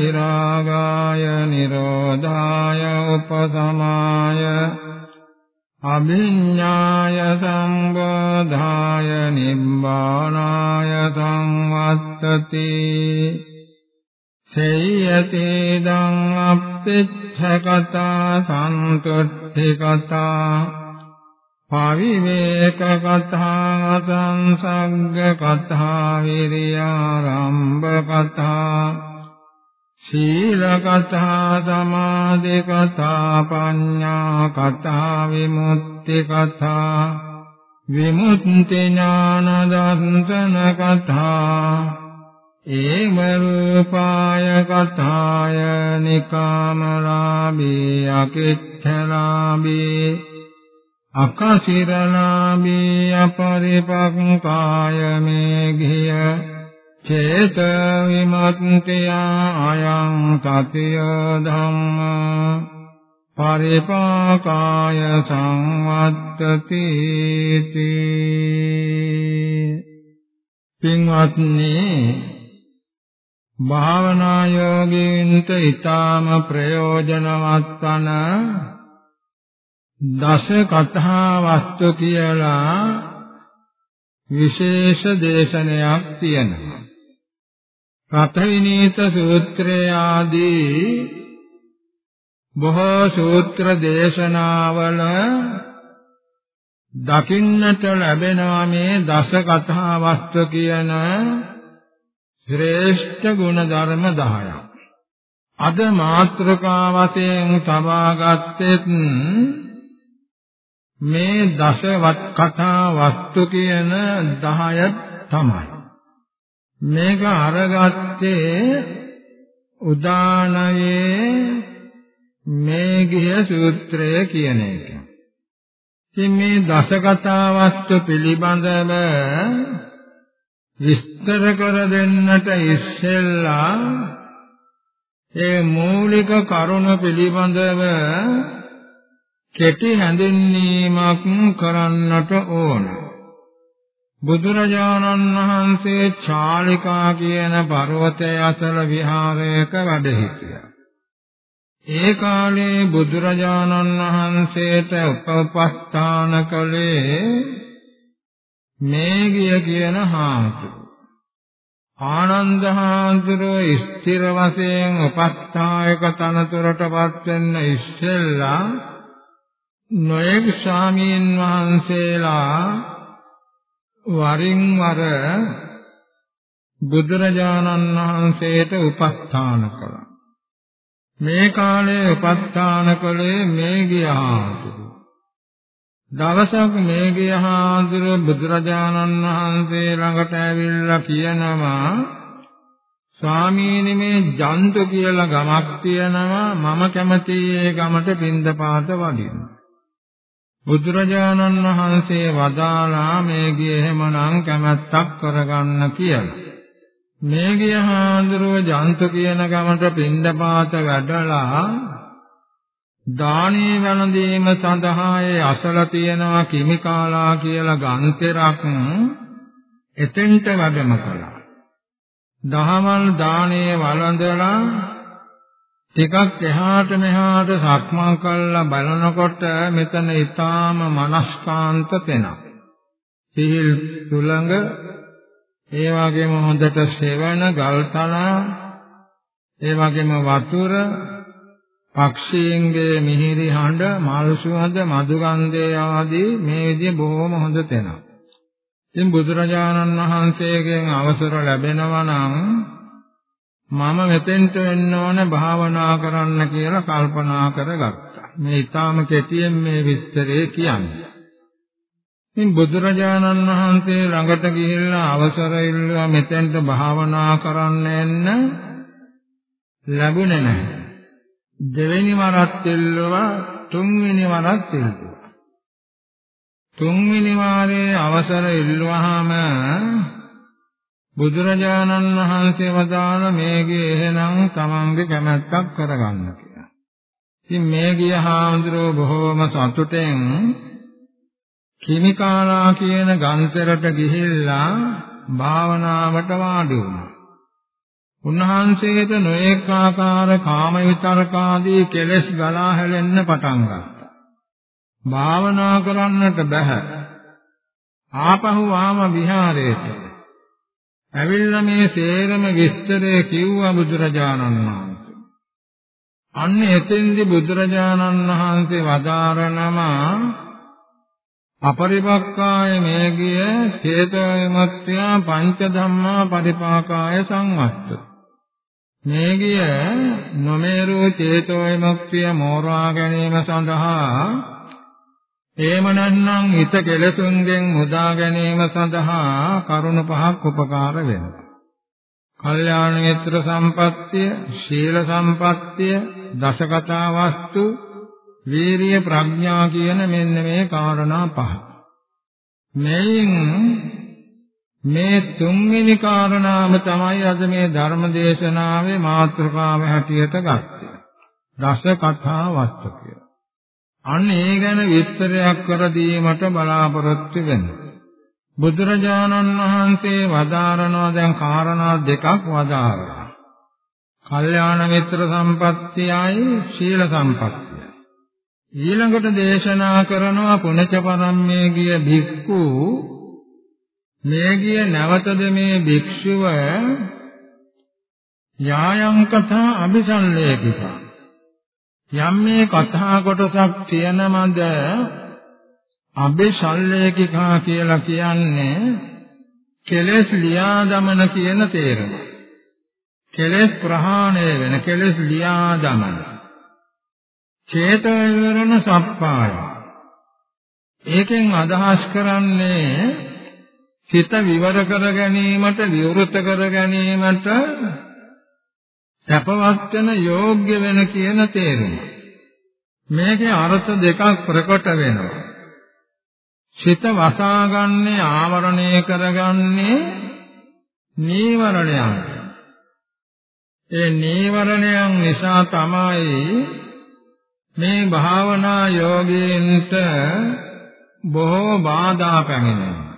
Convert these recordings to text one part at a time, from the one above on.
විරාගාය නිරෝධාය උපසමාය අභිඤ්ඤාය සම්බෝධාය නිබ්බානාය සංවත්තති. සේයතේ දං අප්පච්ඡකතා සන්තුට්ඨිකතා පවිවේක කතා සංසග්ග කතා විරියාරම්භ කතා අකසිරලාභී අපරිපක්කාය මේ ගිය චේත විමුක්තිය අයං සතිය ධම්ම පරිපාකාය සංවත්තති පින්වත්නි භාවනා යෝගීන්ට ඊටාම ප්‍රයෝජනවත් වන දස කතා වස්තු කියලා විශේෂ දේශනයක් තියෙනවා. රතවිනීත සූත්‍රය ආදී බොහෝ සූත්‍ර දේශනාවල දකින්නට ලැබෙනවා මේ දස කතා වස්තු කියන ශ්‍රේෂ්ඨ ගුණ ධර්ම 10ක්. අද මාත්‍රකා වශයෙන් තබා ගත්තෙත් මේ දසවත් කතා වස්තු කියන 10 තමයි. මේක අරගත්තේ උදානයේ මේ ගිය සූත්‍රය කියන එක. ඉතින් මේ දස කතා වස්තු පිළිබඳව විස්තර කර දෙන්නට ඉස්සෙල්ලා ඒ මූලික කරුණ පිළිබඳව කෙටි හැඳින්වීමක් කරන්නට ඕන. බුදුරජාණන් වහන්සේ චාලිකා කියන පර්වතය අසල විහාරයක වැඩ සිටියා. ඒ කාලේ බුදුරජාණන් වහන්සේට උපපස්ථාන කළේ මේගිය කියන හාමුදුරුවෝ. ආනන්ද හාමුදුරුවෝ ස්ථිර වශයෙන් උපස්ථායක තනතුරටපත් වෙන්න ඉස්සෙල්ලා නොයෙක් ස්වාමීන් වහන්සේලා වරින් වර බුදුරජාණන් වහන්සේට උපස්ථාන කළා. මේ කාලේ උපස්ථාන කළේ මේ ගියාතුරු. දවසක් මේගිය හාඳුර බුදුරජාණන් වහන්සේ ළඟට ඇවිල්ලා කියනවා ස්වාමීනි මේ ජන්තු කියලා ගමක් තියෙනවා මම කැමති ඒ ගමට පින්දපාත වඩින්න. බුදුරජාණන් වහන්සේ වදාලා මේගිය එහෙමනම් කැමැත්තක් කරගන්න කියලා. මේගිය හාඳුරුව ජන්තු කියන ගමට පින්දපාත වැඩලා දානීය වළඳීම සඳහා ඒ අසල තියෙනවා කිමිකාලා කියලා ගන්තරක් එතෙන්ට වැඩම කළා. දහවල් දානේ වළඳලා ටිකක් එහාට මෙහාට සක්මන් කළා බලනකොට මෙතන ඊටාම මනස්කාන්ත තැනක්. සිහිල් තුලඟ ඒ වගේම හොඳට සෙවණ ගල්තලා ඒ වගේම වතුර පක්ෂීන්ගේ මිහිරි හඬ මල් සුවඳ මధు ගන්ධය ආදී මේ විදිහ බොහොම හොඳ තැනක්. ඉතින් බුදුරජාණන් වහන්සේගෙන් අවසර ලැබෙනවා නම් මම මෙතෙන්ට එන්න ඕන භාවනා කරන්න කියලා කල්පනා කරගත්තා. මේ ඊටාම කෙටියෙන් මේ විස්තරේ කියන්නේ. ඉතින් බුදුරජාණන් වහන්සේ ළඟට ගිහිල්ලා අවසර ඉල්ලුවා මෙතෙන්ට භාවනා කරන්න එන්න ලැබුණේ නැහැ. දෙවෙනි වරත් ඉල්ලුවා තුන්වෙනි වරත් ඉල්ලුවා. තුන්වෙනි වාරයේ අවසර ඉල්ලුවාම බුදුරජාණන් වහන්සේ වදාළ මේගේ එහෙනම් තමන්ගේ කැමැත්තක් කරගන්න කියලා. ඉතින් මේ ගිය හාමුදුරුවෝ බොහෝම සතුටෙන් කිමිකාලා කියන ගන්තරට ගිහිල්ලා භාවනාවට වාඩි වුණා. උන්වහන්සේට නොඑක ආකාර කාම විතරකාදී කෙලෙස් ගලා හැලෙන්න පටන් ගත්තා. භාවනා කරන්නට බෑ. ආපහු ආම විහාරයට. ඇවිල්ලා මේ සේරම විස්තරය කිව්වා බුදුරජාණන් වහන්සේ. අන්න එතෙන්දි බුදුරජාණන් වහන්සේ වදාරනවා අපරිපක්කාය මේගිය චේතෝ විමුක්තිය පංච ධම්මා පරිපාකාය සංවත්තති මේ ගිය නොමේරු චේතෝ විමුක්තිය මෝරා ගැනීම සඳහා එහෙම නැත්නම් හිත කෙලසුන්ගෙන් මුදා ගැනීම සඳහා කරුණ පහක් උපකාර වෙනවා. කල්යාණ මිත්‍ර සම්පත්තිය, ශීල සම්පත්තිය, දසකතා වස්තු, වීරිය ප්‍රඥා කියන මෙන්න මේ කාරණා පහ. මෙයින් මේ තුන්වෙනි කාරණාව තමයි අද මේ ධර්ම දේශනාවේ මාතෘකාව හැටියට ගත්තේ. රස කතා වස්තුකය. අන්න ඒ ගැන විස්තරයක් කර දීමට බලාපොරොත්තු වෙනවා. බුදුරජාණන් වහන්සේ වදාරනවා දැන් කාරණා දෙකක් වදාරනවා. කල්යාණ මිත්‍ර සම්පත්තියයි ශීල සම්පත්තියයි. ඊළඟට දේශනා කරනවා පුණජ පරම්මේ ගිය භික්ඛු මේ ගිය නැවතද මේ භික්ෂුව යායන් කතා අபிසල්ලේකිතා යම් මේ කතා කොටසක් තියෙනමද අபிසල්ලේකිකා කියලා කියන්නේ කෙලෙස් ලියා දමන කියන තේරුම. කෙලෙස් ප්‍රහාණය වෙන කෙලෙස් ලියා දමන චේතන විවරණ සප්පාය. ඒකෙන් අදහස් කරන්නේ සිත විවර කර ගැනීමට විවෘත කර ගැනීමට සැපවත් වෙන යෝග්‍ය වෙන කියන තේරුම. මේකේ අර්ථ දෙකක් ප්‍රකට වෙනවා. සිත වසාගන්නේ ආවරණය කරගන්නේ නීවරණයන්. ඒ නීවරණයන් නිසා තමයි මේ භාවනා යෝගීන්ට බොහෝ බාධා පැමිණෙන්නේ.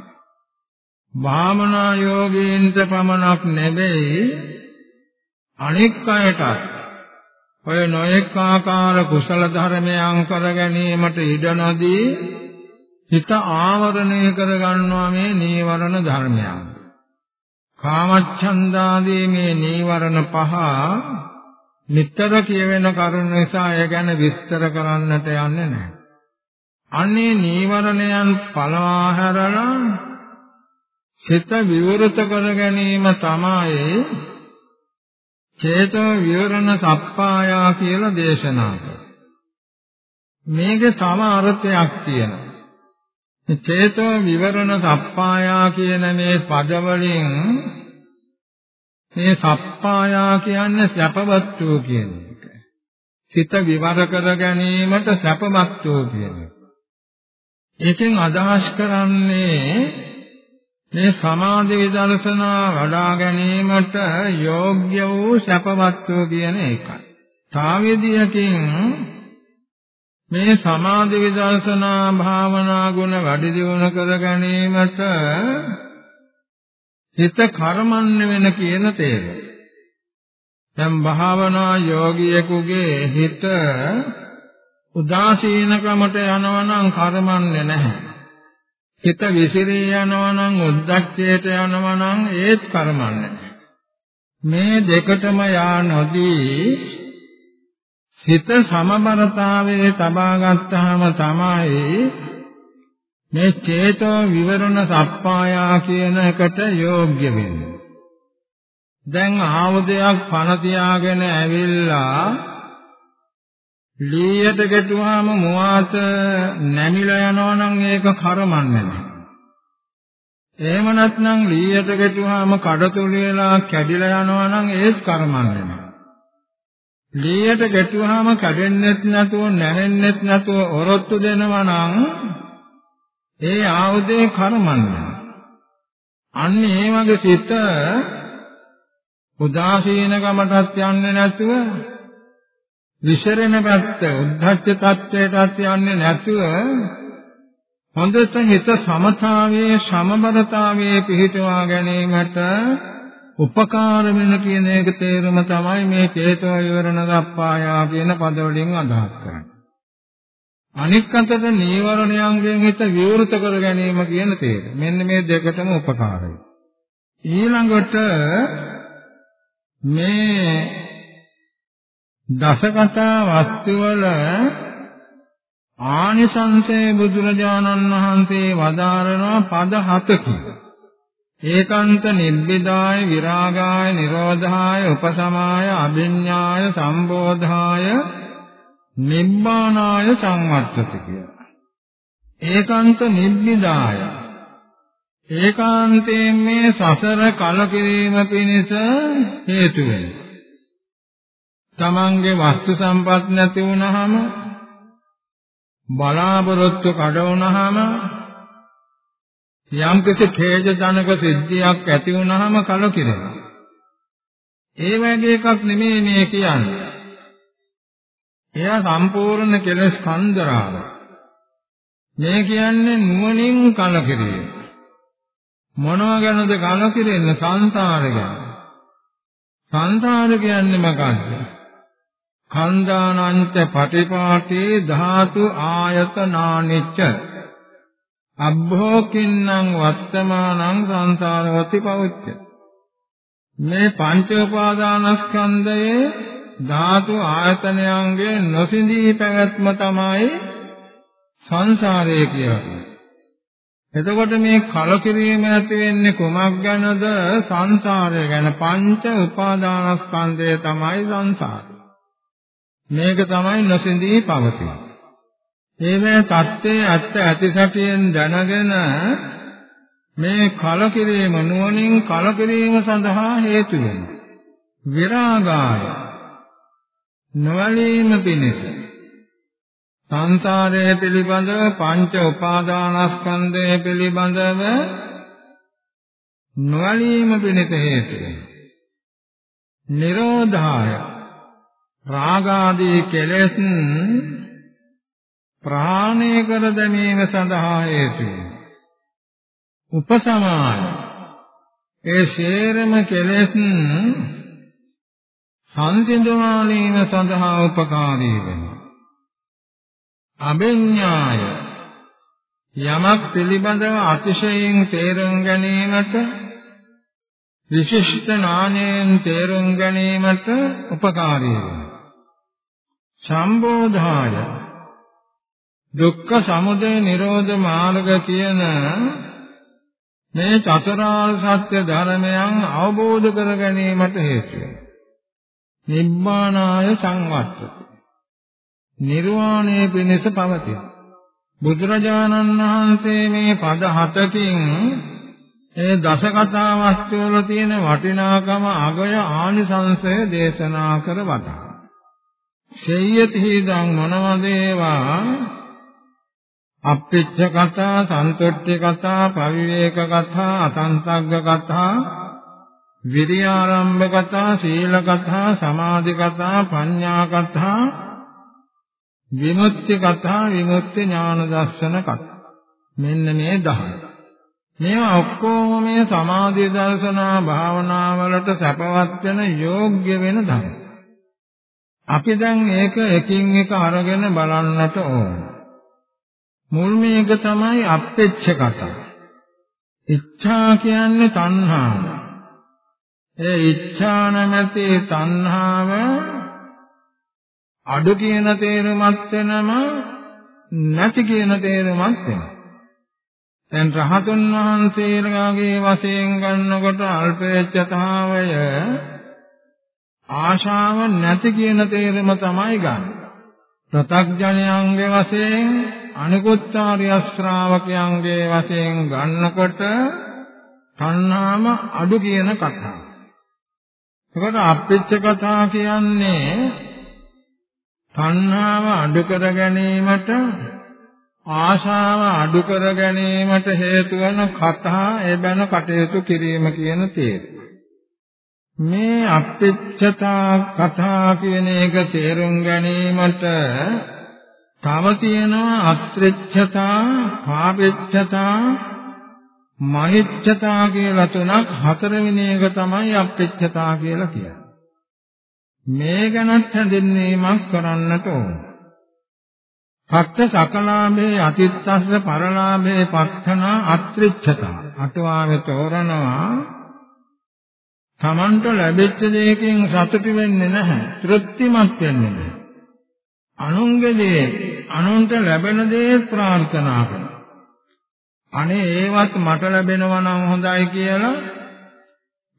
භාවනා යෝගීන්ට පමණක් නෙවෙයි අනෙක් අයටත් ඔය නොඑක ආකාර කුසල ධර්මයන් කර ගැනීමට ඉඩ නොදී හිත ආවරණය කර ගන්නවා මේ නීවරණ ධර්මයන්. කාමච්ඡන්දාදී මේ නීවරණ පහ නිතර කියවෙන කරුණ නිසා එය ගැන විස්තර කරන්නට යන්නේ නැහැ. අන්නේ නීවරණයන් පළවා හැරලා සිත විවෘත කර ගැනීම තමයි චේතෝ විවරණ සප්පායා කියලා දේශනා කරන්නේ. මේකේ තව අර්ථයක් තියෙනවා. චේතෝ විවරණ සප්පායා කියන මේ පදවලින් මේ සප්පායා කියන්නේ සැපවත් වූ කියන එක. සිත විවර කර ගැනීමට සැපවත් වූ කියන එක. ඒකෙන් අදහස් කරන්නේ මේ සමාධි විදර්ශනා වඩා ගැනීමට යෝග්‍ය වූ සැපවත් වූ කියන එකයි. තාවේදියකින් මේ සමාධි විදර්ශනා භාවනා ගුණ වැඩි දියුණු කර ගැනීමට හිත කර්මන්නේ වෙන කියන තේරුම. දැන් භාවනා යෝගියෙකුගේ හිත උදාසීනකමට යනවා නම් කර්මන්නේ නැහැ. හිත විසිරී යනවා නම් උද්දච්චයට යනවා නම් ඒත් කර්මන්නේ නැහැ. මේ දෙකටම යා නොදී හිත සමබරතාවයේ තබා ගත්තාම තමයි මේ චේතෝ විවරණ සප්පායා කියන එකට යෝග්‍ය වෙන්නේ. දැන් ආවදයක් පණ තියාගෙන ඇවිල්ලා ලීයට ගැටුවාම මුවාත නැමිලා යනවා නම් ඒක කර්මන්නේ නැහැ. එහෙම නැත්නම් ලීයට ගැටුවාම කඩතුළු වෙලා කැඩිලා යනවා නම් ඒත් කර්මන්නේ නැහැ. ලීයට ගැටුවාම කැඩෙන්නෙත් නැතුව නැහෙන්නෙත් නැතුව ඔරොත්තු දෙනවා නම් ඒ ආයුධේ කර්මන්නේ. අන්න ඒ වගේ සිත උදාසීන ගමටත් යන්නේ නැතුව විශරණ පැත්ත උද්ධච්ච tattweටත් යන්නේ නැතුව හොඳට හිත සමතාවයේ සමබරතාවයේ පිහිටවා ගැනීමට උපකාර වෙන කියන එක තේරුම තමයි මේ චේතෝ විවරණ දප්පායා කියන පදවලින් අදහස් කරන්නේ. අනික් අතට නීවරණයන්ගෙන් හිත විවෘත කර ගැනීම කියන තේරුම. මෙන්න මේ දෙකටම උපකාරයි. ඊළඟට මේ දසකතා වස්තුවල ආනිසංසයේ බුදුරජාණන් වහන්සේ වදාරනවා පද හතකින්. ඒකාන්ත නිබ්බිදාය විරාගාය නිරෝධාය උපසමාය අභිඤ්ඤාය සම්බෝධාය නිබ්බානාය සංවත්තති කියලා. ඒකාන්ත නිබ්බිදාය ඒකාන්තයෙන් මේ සසර කලකිරීම පිණිස හේතු වෙනවා. තමන්ගේ වස්තු සම්පත් නැති වුනහම බලාපොරොත්තු කඩ වුනහම යම්කිසි ඛේදජනක සිද්ධියක් ඇති වුනහම කලකිරෙනවා. ඒ වගේ එකක් නෙමෙයි මේ කියන්නේ. එයා සම්පූර්ණ කෙලස් කන්දරාව. මේ කියන්නේ නුවණින් කලකිරීම. මොනවා ගැනද කලකිරෙන්නේ සංසාර ගැන. සංසාර කියන්නේ මොකක්ද? කන්දානංච පටිපාටේ ධාතු ආයතනානිච්ච අබ්බෝකින්නම් වත්තමානං සංසාරවති පවච්ච මේ පංච උපාදානස්කන්ධයේ ධාතු ආයතනයන්ගේ නොසිඳී පැවැත්ම තමයි සංසාරය කියලා. එතකොට මේ කලකිරීම ඇති වෙන්නේ කුමක් ගැනද? සංසාරය ගැන පංච උපාදානස්කන්ධය තමයි සංසාරය. මේක තමයි නොසිඳී පවතින. මේ தත්ත්වයේ ඇත්ත ඇති සැටියෙන් දැනගෙන මේ කලකිරීම නුවණින් කලකිරීම සඳහා හේතු වෙනවා. විරාගාය නොවැළීම පිණිස සංසාරය පිළිබඳව පංච උපාදානස්කන්ධය පිළිබඳව නොවැළීම පිණිස හේතු වෙනවා. නිරෝධාය රාගාදී කෙලෙස් ප්‍රාණය කර දැමීම සඳහා හේතු. උපසමාය ඒ ශේරම කෙලෙස් සංසිඳවාලීම සඳහා උපකාරී වෙනවා. අභිඥාය. යමක් පිළිබඳව අතිශයින් තේරුම් ගැනීමට විශිෂ්ට ඥානයෙන් තේරුම් ගැනීමට උපකාරී වෙනවා. සම්බෝධාය දුක්ඛ සමුදය නිරෝධ මාර්ග කියන මේ චතුරාර්ය සත්‍ය ධර්මයන් අවබෝධ කර ගැනීමට හේතු වෙනවා. නිබ්බානාය සංවත්තති. නිර්වාණය පිණිස පවතින. බුදුරජාණන් වහන්සේ මේ පද හතකින් ඒ දස කතා වස්තු වල තියෙන වටිනාකම අගය ආනිසංසය දේශනා කර වදා. සේයති හිදං මොනවදේවා අප්පිච්ච කතා, සන්තුට්ඨි කතා, පවිවේක කතා, අසංසග්ග කතා, විරියාරම්භ කතා, සීල කතා, සමාධි කතා, පඤ්ඤා කතා, විමුක්ති කතා, විමුක්ති ඥාන දර්ශන කතා. මෙන්න මේ 10. මේවා ඔක්කොම මේ සමාධි දර්ශනා භාවනා වලට සැපවත් වෙන යෝග්‍ය වෙන ධර්ම. අපි දැන් ඒක එකින් එක අරගෙන බලන්නට ඕන. මුල් මේක තමයි අප්පෙච්ච කතා. ඉච්ඡා කියන්නේ තණ්හාව. ඒ ඉච්ඡා නැමැති තණ්හාව අඩු කියන තේරුමත් වෙනම නැති කියන තේරුමත් වෙනවා. දැන් රහතුන් වහන්සේලාගේ වශයෙන් ගන්නකොට අල්පේච්ඡතාවය ආශාව නැති කියන තේරුම තමයි ගන්න. ප්‍රතග්ජනයන්ගේ වශයෙන් අනිකුත් ආර්ය ශ්‍රාවකයන්ගේ වශයෙන් ගන්නකොට තණ්හාම අඩු කියන කතාව. එතකොට අප්පිච්ච කතා කියන්නේ තණ්හාව අඩු කර ගැනීමට ආශාව අඩු කර ගැනීමට හේතු වන කතා ඒ බැන කටයුතු කිරීම කියන තේරුම. මේ අප්පිච්චතා කතා කියන එක තේරුම් ගැනීමට තව තියෙනවා අත්‍රිච්ඡතා, පාපිච්ඡතා, මහිච්ඡතා කියලා තුනක් හතරවෙනි එක තමයි අප්පිච්ඡතා කියලා කියන්නේ. මේ ගැනත් හැඳින්වීමක් කරන්නට ඕන. පත්ත සකලාභේ අතිත්තස්ස පරලාභේ පත්තන අත්‍රිච්ඡතා. අටවාවේ තෝරනවා තමන්ට ලැබෙච්ච දෙයකින් සතුටු වෙන්නේ නැහැ. තෘප්තිමත් වෙන්නේ නැහැ. අනුන්ගේ දේ අනුන්ට ලැබෙන දේ ප්‍රාර්ථනා කරනවා. අනේ ඒවත් මට ලැබෙනවා නම් හොඳයි කියලා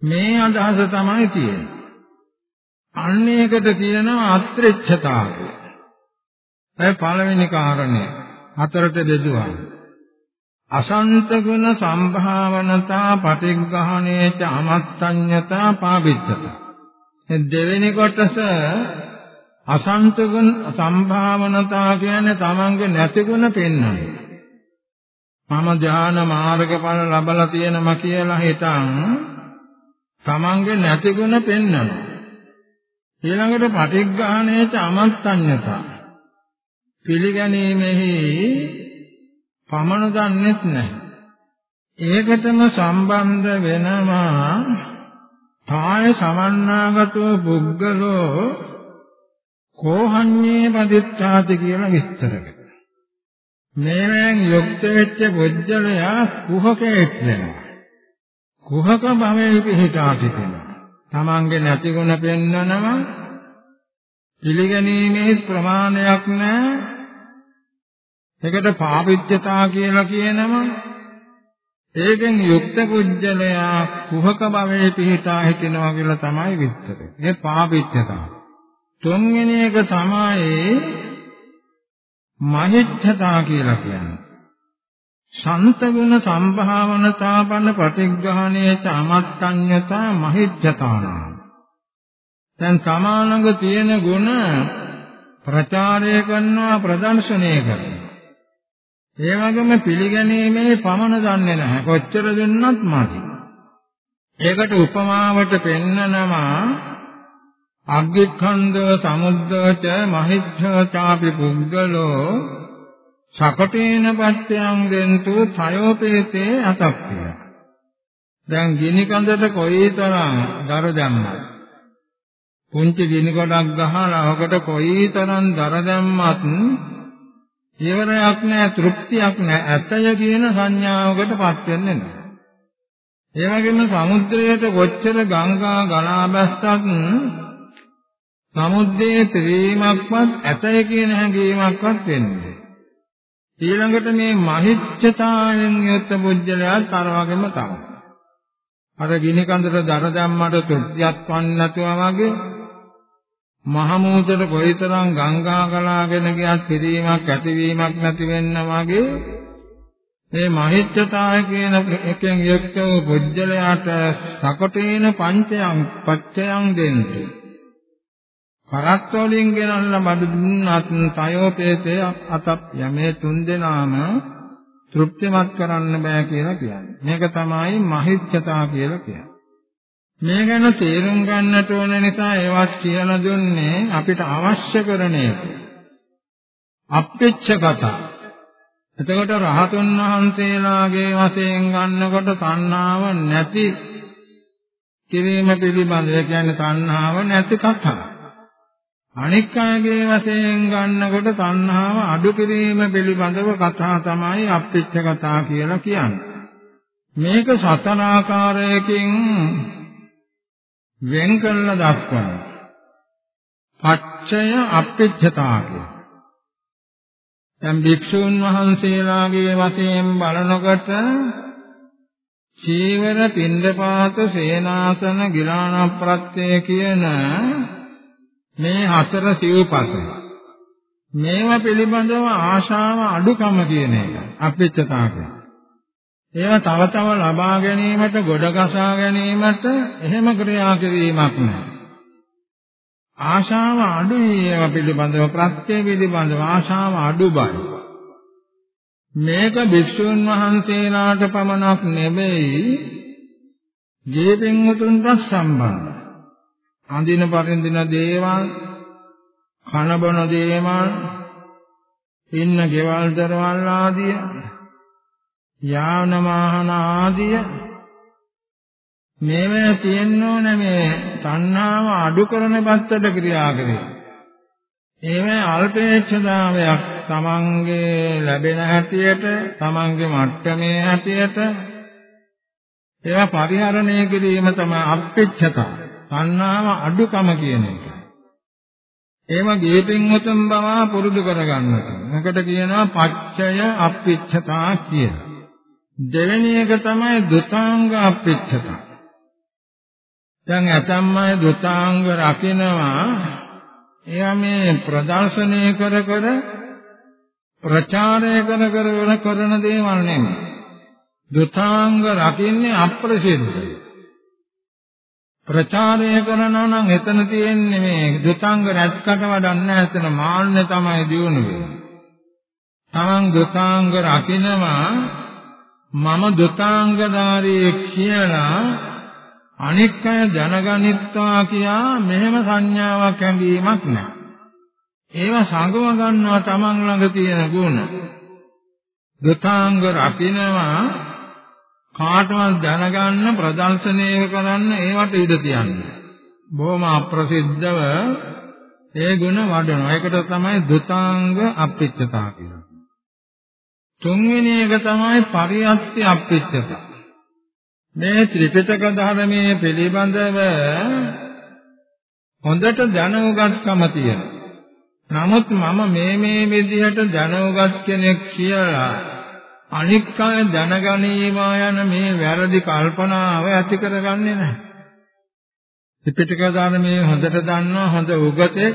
මේ අදහස තමයි තියෙන්නේ. අන්න ඒකට කියනවා අත්‍රිච්ඡතාවය. ඒ පළවෙනි කාරණය හතරට බෙදුවා. අසන්ත ගුණ සම්භාවනතා පටිග්ගහණේච අමත්තඤ්ඤතා පාවිච්චතා. දෙවෙනි කොටස අසන්ත ගුණ සම්භාවනතා කියන්නේ තමන්ගේ නැති ගුණ පෙන්වන්නේ. මම ධාන මාර්ගඵල ලබලා තියෙනවා කියලා හිතන් තමන්ගේ නැති ගුණ පෙන්වනවා. ඊළඟට පටිග්ගහණේච අමත්තඤ්ඤතා පිළිගැනීමෙහි පමණ දන්නේත් නැහැ. ඒකටම සම්බන්ධ වෙනවා කාය සමන්නාගතෝ පුද්ගලෝ කෝහඤ්ඤේ පදිත්තාති කියලා විස්තර කරනවා. මේවෙන් යුක්ත වෙච්ච පුජ්‍යලයා කුහකෙක් වෙනවා. කුහක භවයේ පිහිටා සිටිනවා. තමන්ගේ නැති ගුණ පෙන්නනම පිළිගැනීමේ ප්‍රමාණයක් නැහැ. ඒකට පාපිච්චතා කියලා කියනම ඒකෙන් යුක්ත කුජලයා කුහක භවයේ පිහිටා හිටිනවා කියලා තමයි විස්තරය. ඒ පාපිච්චතා. තුන්වෙනි එක තමයි මහිච්ඡතා කියලා කියන්නේ. සන්තගුණ සම්භාවනතාපන ප්‍රතිග්‍රහණේච අමත්තඤ්ඤතා මහිච්ඡතානා දැන් සමානංග තියෙන ගුණ ප්‍රචාරය කරනවා ප්‍රදර්ශනය කරනවා ඒ වගේම පිළිගැනීමේ පමණ දන්නේ නැහැ කොච්චර දුන්නත් මදි ඒකට උපමාවට පෙන්නනවා අග්ගිඛණ්ඩ සමුද්දච මහිච්ඡාචාපි පුද්ගලෝ සකටේන පත්‍යං දෙන්තු තයෝපේතේ අතක්ඛිය. දැන් ගිනි කඳට කොයිතරම් දර දැම්මත් පුංචි ගිනි කොටක් ගහලා ඔකට කොයිතරම් දර දැම්මත් ඉවරයක් නැහැ තෘප්තියක් නැහැ ඇතය කියන සංඥාවකටපත් වෙන්නේ නැහැ. ඒ වගේම සමුද්‍රයට කොච්චර ගංගා ගලා බැස්සත් සමුද්‍රයේ ත්‍රිවීමක්වත් ඇතය කියන හැඟීමක්වත් වෙන්නේ ඊළඟට මේ මහිච්ඡතාවෙන් යුත් බුද්ධලයාත් අර වගේම තමයි. අර ගිනි කඳට දර දැම්මට තෘප්තියක් වන්නේ නැතුව වගේ මහමූතර කොයිතරම් ගංගා ගලාගෙන ගියත් පිරීමක් ඇතිවීමක් නැති වෙන්න වගේ මේ මහිච්ඡතාය කියන එකෙන් යුක්ත වූ පුජ්‍යලයාට සකටේන පංචයන් පච්චයන් දෙන්නේ කරත් වලින් ගෙනල්ලා බඩු දුන්නත් තයෝපේතේ අතප් යමේ තුන් දෙනාම තෘප්තිමත් කරන්න බෑ කියලා කියන්නේ. මේක තමයි මහිච්ඡතා කියලා කියන්නේ. මේ ගැන තේරුම් ගන්නට ඕන නිසා ඒවත් කියලා දුන්නේ අපිට අවශ්‍ය කරන එක. අප්පෙච්ච කතා. එතකොට රහතුන් වහන්සේලාගේ වශයෙන් ගන්නකොට තණ්හාව නැති කිරීම පිළිබඳව කියන්නේ තණ්හාව නැති කතා. අනික් අයගේ වශයෙන් ගන්නකොට තණ්හාව අඩු කිරීම පිළිබඳව කතා තමයි අප්පිච්ච කතා කියලා කියන්නේ. මේක සතර ආකාරයකින් වෙන් කළ දක්වන පච්චය අප්පිච්චතාවය. දැන් භික්ෂුන් වහන්සේලාගේ වශයෙන් බලනකොට චීවර පින්දපාත සේනාසන ගිලාන ප්‍රත්‍ය කියන මේ හතර සිව්පස මේවා පිළිබඳව ආශාව අඩුකම කියන එක අපිච්චතාවය. ඒවා තව තව ලබා ගැනීමට ගොඩගසා ගැනීමට එහෙම ක්‍රියා කිරීමක් නැහැ. ආශාව අඩුයි ඒවා පිළිබඳව ප්‍රත්‍ය පිළිබඳව ආශාව අඩු බයි. මේක භික්ෂුන් වහන්සේලාට පමණක් නෙමෙයි ජීවින් උතුම්ට සම්බන්ධයි. අඳින පරිඳින දේවල් කන බොන දේවල් ඉන්න ගෙවල් දරවල් ආදිය යාන වාහන ආදිය මේවා තියෙන්න ඕන මේ තණ්හාව අඩු කරන පැත්තට ක්‍රියා කරේ. ඒවා අල්පේච්ඡතාවයක් තමන්ගේ ලැබෙන හැටියට තමන්ගේ මට්ටමේ හැටියට ඒවා පරිහරණය කිරීම තමයි අප්පෙච්ඡතාව. තණ්හාව අඩුකම කියන එක. ඒව ගේපින් උතුම් බව පුරුදු කරගන්නට. මොකට කියනවා පච්චය අප්පිච්ඡතා කියලා. දෙවෙනි එක තමයි දුතාංග අප්පිච්ඡතා. දැන් ඇතම් අය දුතාංග රකින්නවා එයා මේ ප්‍රදර්ශනය කර කර ප්‍රචාරය කර කර කරන දේවල් නෙමෙයි. දුතාංග රකින්නේ අප්‍රසිද්ධයි. ප්‍රචාරය කරනවා නම් එතන තියෙන්නේ මේ දුතාංග රැස්කට වඩන්නේ එතන මාන්නේ තමයි දියුණු වෙන්නේ. තමන් දුතාංග රකින්නවා මම දුතාංගධාරී කියලා අනික් අය දැනගනිත්වා කියා මෙහෙම සංඥාවක් ඇඳීමක් නැහැ. ඒව සංගව ගන්නවා තමන් ළඟ තියෙන ගුණ. දුතාංග රකින්නවා කාටවත් දැනගන්න ප්‍රදර්ශනය කරන්න ඒවට ඉඩ තියන්නේ. බොහොම අප්‍රසිද්ධව ඒ ගුණ වඩනවා. ඒකට තමයි දුතාංග අප්පිච්චතා කියලා. තුන්වෙනි එක තමයි පරියත්ති අප්පිච්චතා. මේ ත්‍රිපිටක ධර්මයේ පිළිබඳව හොඳට දැනුගත්කම තියෙනවා. නමුත් මම මේ මේ විදිහට දැනුගත් කෙනෙක් කියලා අනික් අය දැනගනීවා යන මේ වැරදි කල්පනාව ඇති කරගන්නේ නැහැ. ත්‍රිපිටක ධර්මයේ හොඳට දන්නවා හොඳ උගතේ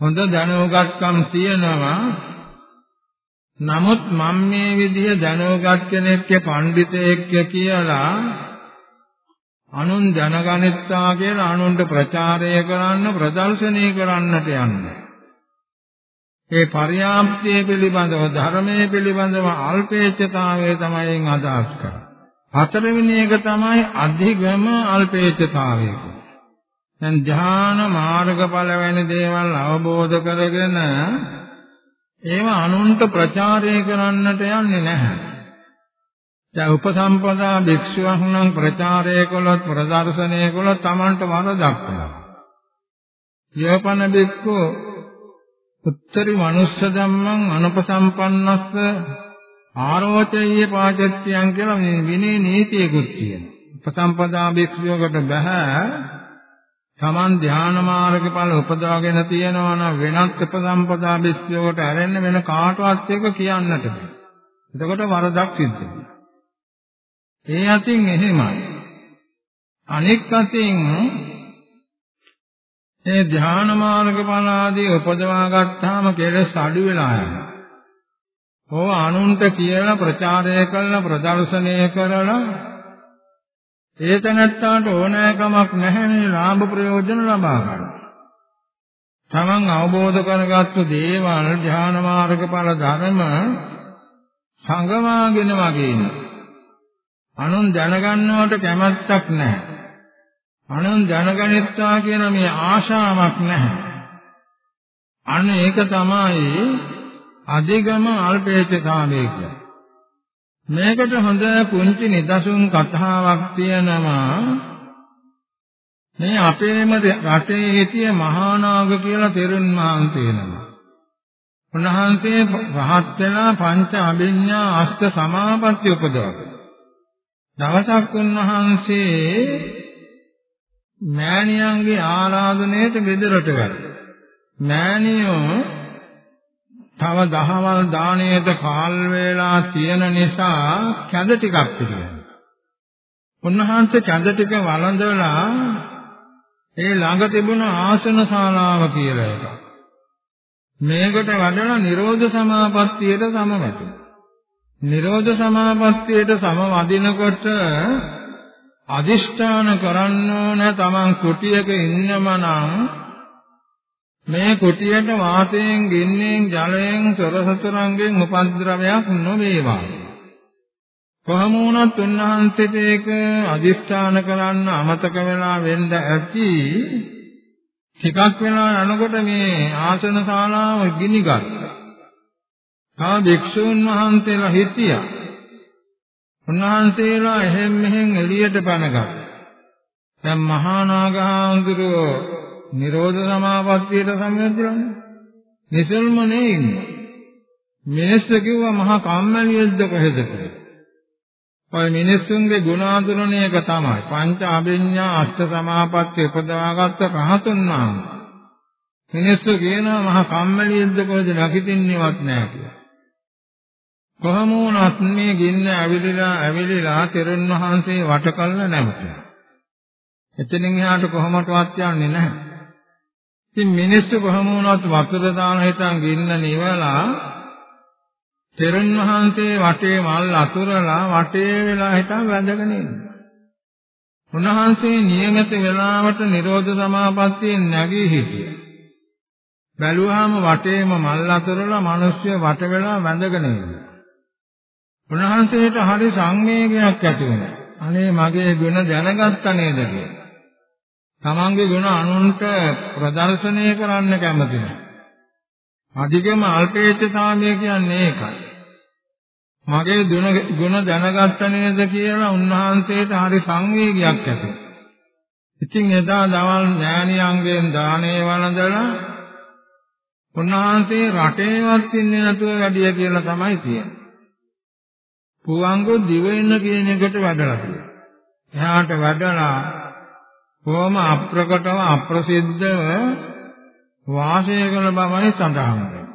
හොඳ දැනුගත්කම් තියෙනවා. නමුත් මම මේ විදිහ දැනුගත් කෙනෙක්ක පඬිතෙක් කියලා අනුන් දැනගනිත්වා කියලා අනුන්ට ප්‍රචාරය කරන්න ප්‍රදර්ශනය කරන්නට යන්නේ. ඒ පරියාප්තිය පිළිබඳව ධර්මයේ පිළිබඳව අල්පේච්ඡතාවය තමයි අදහස් කරන්නේ. හතරවෙනි එක තමයි අධිගම අල්පේච්ඡතාවය. දැන් ධ්‍යාන මාර්ගඵල වැනි දේවල් අවබෝධ කරගෙන ඒව අනුන්ට ප්‍රචාරය කරන්නට යන්නේ නැහැ. දැන් උපසම්පදා භික්ෂුවක් නම් ප්‍රචාරය කළොත් ප්‍රදර්ශනය කළොත් Tamanට වරදක් වෙනවා. යෝපන භික්ඛු උත්තරි මනුස්ස ධම්මං අනුපසම්පන්නස්ස ආරෝචය්‍ය පාචත්‍යං කියලා මේ විනී නීතියකුත් තියෙනවා. උපසම්පදා භික්ෂුවකට බෑ තමන් ධ්‍යාන මාර්ගඵල උපදවාගෙන තියෙනවා නම් වෙනත් උපසම්පදා භික්ෂුවකට ඇරෙන්න වෙන කාටවත් එක කියන්නට බෑ. එතකොට වරදක් සිද්ධ වෙනවා. ඒ අතින් එහෙමයි. අනෙක් අතින් මේ ධ්‍යාන මාර්ග ඵල ආදී උපදවා ගත්තාම කෙලෙස් අඩු වෙලා යනවා. ඕ අනුන්ට කියලා ප්‍රචාරය කළා ප්‍රදර්ශනය කරලා ඒක නැත්තාට ඕනෑකමක් නැහැනේ ලාභ ප්‍රයෝජන ලබා ගන්න. තමන් අවබෝධ කරගත්තු දේවල් ධ්‍යාන මාර්ගඵල ධර්ම සංගමාගෙන වගේ නේ. අනුන් දැනගන්නවට කැමැත්තක් නැහැ. අනුන් දැනගනිත්වා කියන මේ ආශාවක් නැහැ. අන්න ඒක තමයි අධිගම අල්පේච්ඡතාවය කියන්නේ. මේකට හොඳ පුංචි නිදසුන් කතාවක් තියෙනවා. මේ අපේම රටේ හිටිය මහානාග කියලා තෙරුන් වහන්සේ වෙනවා. උන්වහන්සේ රහත් වෙලා පංච අභිඥා අෂ්ට සමාපatti උපදවගෙන. දවසක් උන්වහන්සේ මෑණියන්ගේ ආරාධනයට ගෙදරට වැඩ. මෑණියෝ තව දහවල් දාණයට කාල් වේලා තියෙන නිසා කැඳ ටිකක් පිළිගන්නවා. උන්වහන්සේ කැඳ ටික වළඳලා ඒ ළඟ තිබුණ ආසන ශාලාව කියලා එකක්. මේකට වඩලා නිරෝධ සමාපත්තියට සමවැටුණා. නිරෝධ සමාපත්තියට සමවදිනකොට අදිෂ්ඨාන කරන්න ඕන තමන් කුටියක ඉන්නම නම් මේ කුටියට වාතයෙන් ගින්නෙන් ජලයෙන් සොරසතරංගෙන් උපද්ද්‍රවයක් නොවේවා කොහොම වුණත් උන්වහන්සේට ඒක අදිෂ්ඨාන කරන්න අමතක වෙලා වෙන්න ඇති ටිකක් වෙලා යනකොට මේ ආසන ශාලාව ගිනිගත්තා. තා භික්ෂුන් වහන්සේලා හිටියා. උන්වහන්සේලා එහෙම් මෙහෙන් එළියට පැනගත්තා. දැන් මහා නාගහාඳුරෝ නිරෝධ සමාපත්තියට සම්බන්ධලානේ. නිසල්මනේ ඉන්නේ. මිනිස්සු කිව්වා මහා කම්මැලියෙක්ද කොහෙද කියලා. ඔය මිනිස්සුන්ගේ ගුණාඳුරණ එක තමයි. පංච අභිඥා අෂ්ට සමාපatti උපදවාගත්ත රහතුන් වහන්සේ. මිනිස්සු කියනවා මහා කම්මැලියෙක්ද කොහෙද නැගිටින්නේවත් නැහැ කියලා. කොහොම වුණත් මේ ගින්න ඇවිලිලා ඇවිලිලා තෙරුන් වහන්සේ වට කළ නැවතුණා. එතනින් එහාට කොහොමදවත් යන්නේ නැහැ. ඉතින් මිනිස්සු කොහොම වුණත් වතුර දාන හිටන් ගින්න නිවලා තෙරුන් වහන්සේ වටේ මල් අතුරලා වටේ වෙලා හිටන් වැඳගෙන ඉන්නවා. උන්වහන්සේ නියමිත වේලාවට නිරෝධ සමාපත්තියෙන් නැගී හිටියා. බැලුවාම වටේම මල් අතුරලා මිනිස්සු වට වෙලා වැඳගෙන ඉන්නවා. උන්වහන්සේට හරි සංවේගයක් ඇති වුණා. අනේ මගේ ගුණ දැනගත්තා නේද කියලා. තමන්ගේ ගුණ අනුන්ට ප්‍රදර්ශනය කරන්න කැමති නැහැ. අධිකම අල්පේච්ඡතාවය කියන්නේ ඒකයි. මගේ ගුණ දැනගත්ත නේද කියලා උන්වහන්සේට හරි සංවේගයක් ඇති. ඉතින් එදා දවල් ඥානියන්ගෙන් දානේ වළඳලා උන්වහන්සේ රටේවත් ඉන්නේ නැතුව වැඩිය කියලා තමයි කියන්නේ. පුවංගෝ දිවෙන්න කියන එකට වැඩලා තියෙනවා. එහාට වැඩලා කොහොම අප්‍රකටව අප්‍රසිද්ධව වාසය කළ බවයි සඳහන් වෙන්නේ.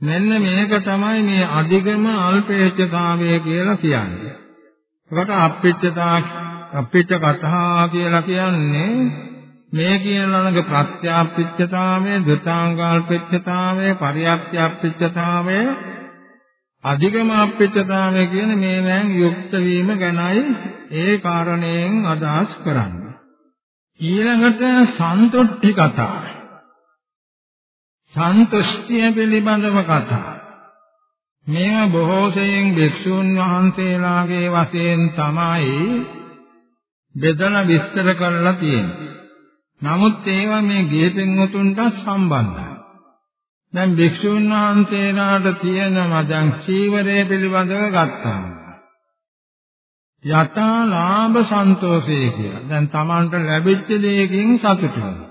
මෙන්න මේක තමයි මේ අධිගම අල්පේච්ඡතාවය කියලා කියන්නේ. ඒකට අප්පිච්ඡතා අප්පිච්ඡ කතා කියලා කියන්නේ මේ කියන ළඟ ප්‍රත්‍යාප්පිච්ඡතාවය, ධృతాංගාල්පිච්ඡතාවය, පරියප්ත්‍යප්පිච්ඡතාවය, අධිගම අප්පිච්ඡතාවය කියන මේවෙන් යුක්ත වීම ගැනයි ඒ කාරණයෙන් අදහස් කරන්නේ. ඊළඟට සන්තුට්ඨි කතාව. සන්තුෂ්ටිය පිළිබඳව කතා. මේවා බොහෝ සෙයින් භික්ෂුන් වහන්සේලාගේ වශයෙන් තමයි බෙදලා විස්තර කරලා තියෙන්නේ. නමුත් ඒවා මේ ගේපෙන් උතුන්ට සම්බන්ධයි. දැන් භික්ෂුන් වහන්සේලාට තියෙනවා දැන් චීවරය පිළිබඳව ගත්තාම. යථා ලාභ සන්තෝෂය කියලා. දැන් Tamanට ලැබිච්ච දෙයකින් සතුටු වෙනවා.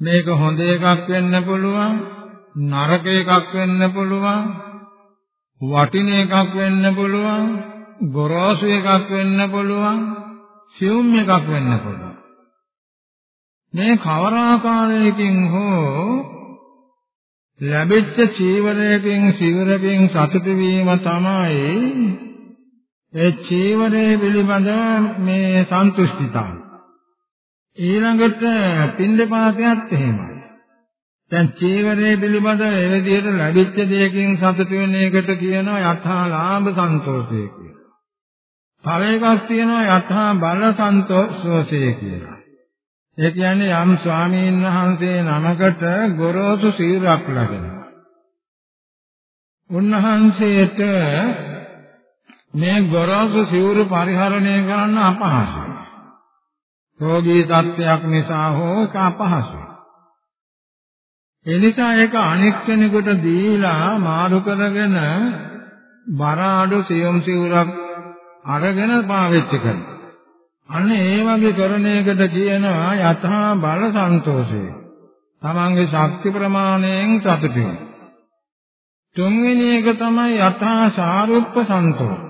මේක හොඳ එකක් වෙන්න පුළුවන් නරක එකක් වෙන්න පුළුවන් වටින එකක් වෙන්න පුළුවන් ගොරෝසු එකක් වෙන්න පුළුවන් සියුම් එකක් වෙන්න පුළුවන් මේ කවර ආකාරයකින් හෝ ලැබෙච්ච චීවරයකින් සිවරකින් සතුටු වීම තමයි ඒ චීවරයේ පිළිබඳ මේ සන්තුෂ්ටිතාවය ඊළඟට පින්දපාතයත් එහෙමයි. දැන් චීවරයේ පිළිබඳ ඒ විදිහට ලැබිච්ච දෙයකින් සතුට වෙන එකට කියනවා යථා ලාභ සන්තෝෂය කියලා. තව එකක් තියෙනවා යථා බල සන්තෝෂය කියලා. ඒ කියන්නේ යම් ස්වාමීන් වහන්සේ නමකට ගොරෝසු සීලක් ලැබෙනවා. උන්වහන්සේට මේ ගොරෝසු සිවුරු පරිහරණය කරන්න අපහසුයි. රෝගී තත්ත්වයක් නිසා හෝ අපහසුයි. ඒ නිසා ඒක අනෙක් කෙනෙකුට දීලා මාරු කරගෙන බර අඩු සියුම් සිවුරක් අරගෙන පාවිච්චි කරනවා. අන්න ඒ වගේ කරන එකට කියනවා යථා බල සන්තෝෂය. තමන්ගේ ශක්ති ප්‍රමාණයෙන් සතුටු වෙන. තුන්වෙනි එක තමයි යථා සාරුප්ප සන්තෝෂ.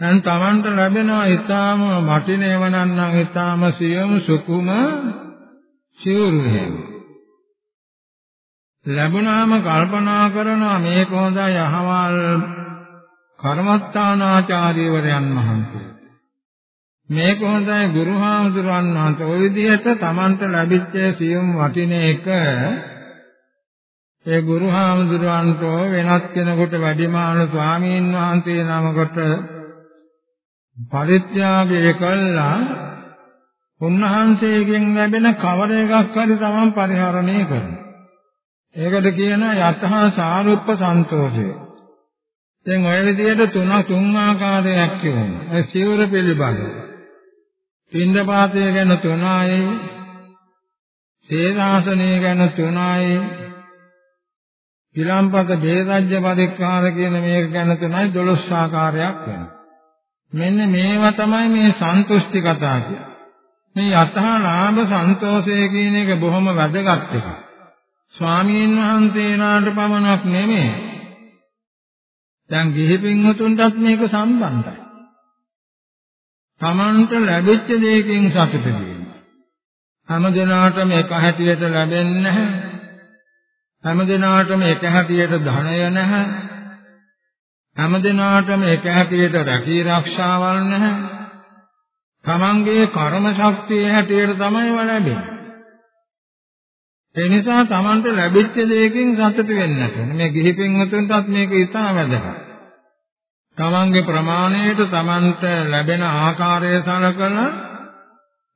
දැන් තමන්ට ලැබෙනවා ඊටාම වටිනේව නම් ඊටාම සියුම් සුකුම සිවුරු හැම. ලැබුණාම කල්පනා කරනවා මේක හොඳයි අහවල් කර්මස්ථානාචාර්යවරයන් වහන්සේ. මේක හොඳයි ගුරුහාමුදුරන් වහන්සේ. ওই විදිහට Tamanට ලැබිච්ච සියුම් වටින එක ඒ ගුරුහාමුදුරන්ට වෙනත් කෙනෙකුට වැඩිමාන ස්වාමීන් වහන්සේ නමකට පරිත්‍යාගය කළා උන්වහන්සේගෙන් ලැබෙන කවර එකක් හරි Taman පරිහරණය කරනවා. ඒකට කියන යතහ සාරුප්ප සන්තෝෂය. දැන් ඔය විදිහට තුන තුන් ආකාරයක් කියනවා. ඒ සිවුර පිළිබඳව. පින්දපාතය ගැන තුනයි. සේනාසනය ගැන තුනයි. පිළම්පත බේරජ්‍ය පරික්කාර කියන මේක ගැන තුනයි 12 ආකාරයක් වෙනවා. මෙන්න මේවා තමයි මේ සන්තුෂ්ටි කතා කියන්නේ. මේ යතහ ලාභ සන්තෝෂය කියන එක බොහොම වැදගත් එකක්. ස්වාමීන් වහන්සේලාට පමණක් නෙමෙයි. දැන් ගිහි පින්වතුන්ටත් මේක සම්බන්ධයි. Tamanට ලැබිච්ච දෙයකින් සතුට වීම. හැම දිනාටම එක හැටියට ලැබෙන්නේ නැහැ. හැම දිනාටම එක හැටියට ධනය නැහැ. හැම දිනාටම එක හැටියට රැකී ආරක්ෂාවල් නැහැ. Tamanගේ කර්ම ශක්තිය හැටියට තමයි ලැබෙන්නේ. ඒ නිසා Tamanට ලැබිච්ච දෙයකින් සතුට වෙන්නට ඕනේ. මේ ගිහි පින්වතුන්ටත් මේක ඉතා වැදගත්. Tamanගේ ප්‍රමාණයට Tamanට ලැබෙන ආකාරය සලකලා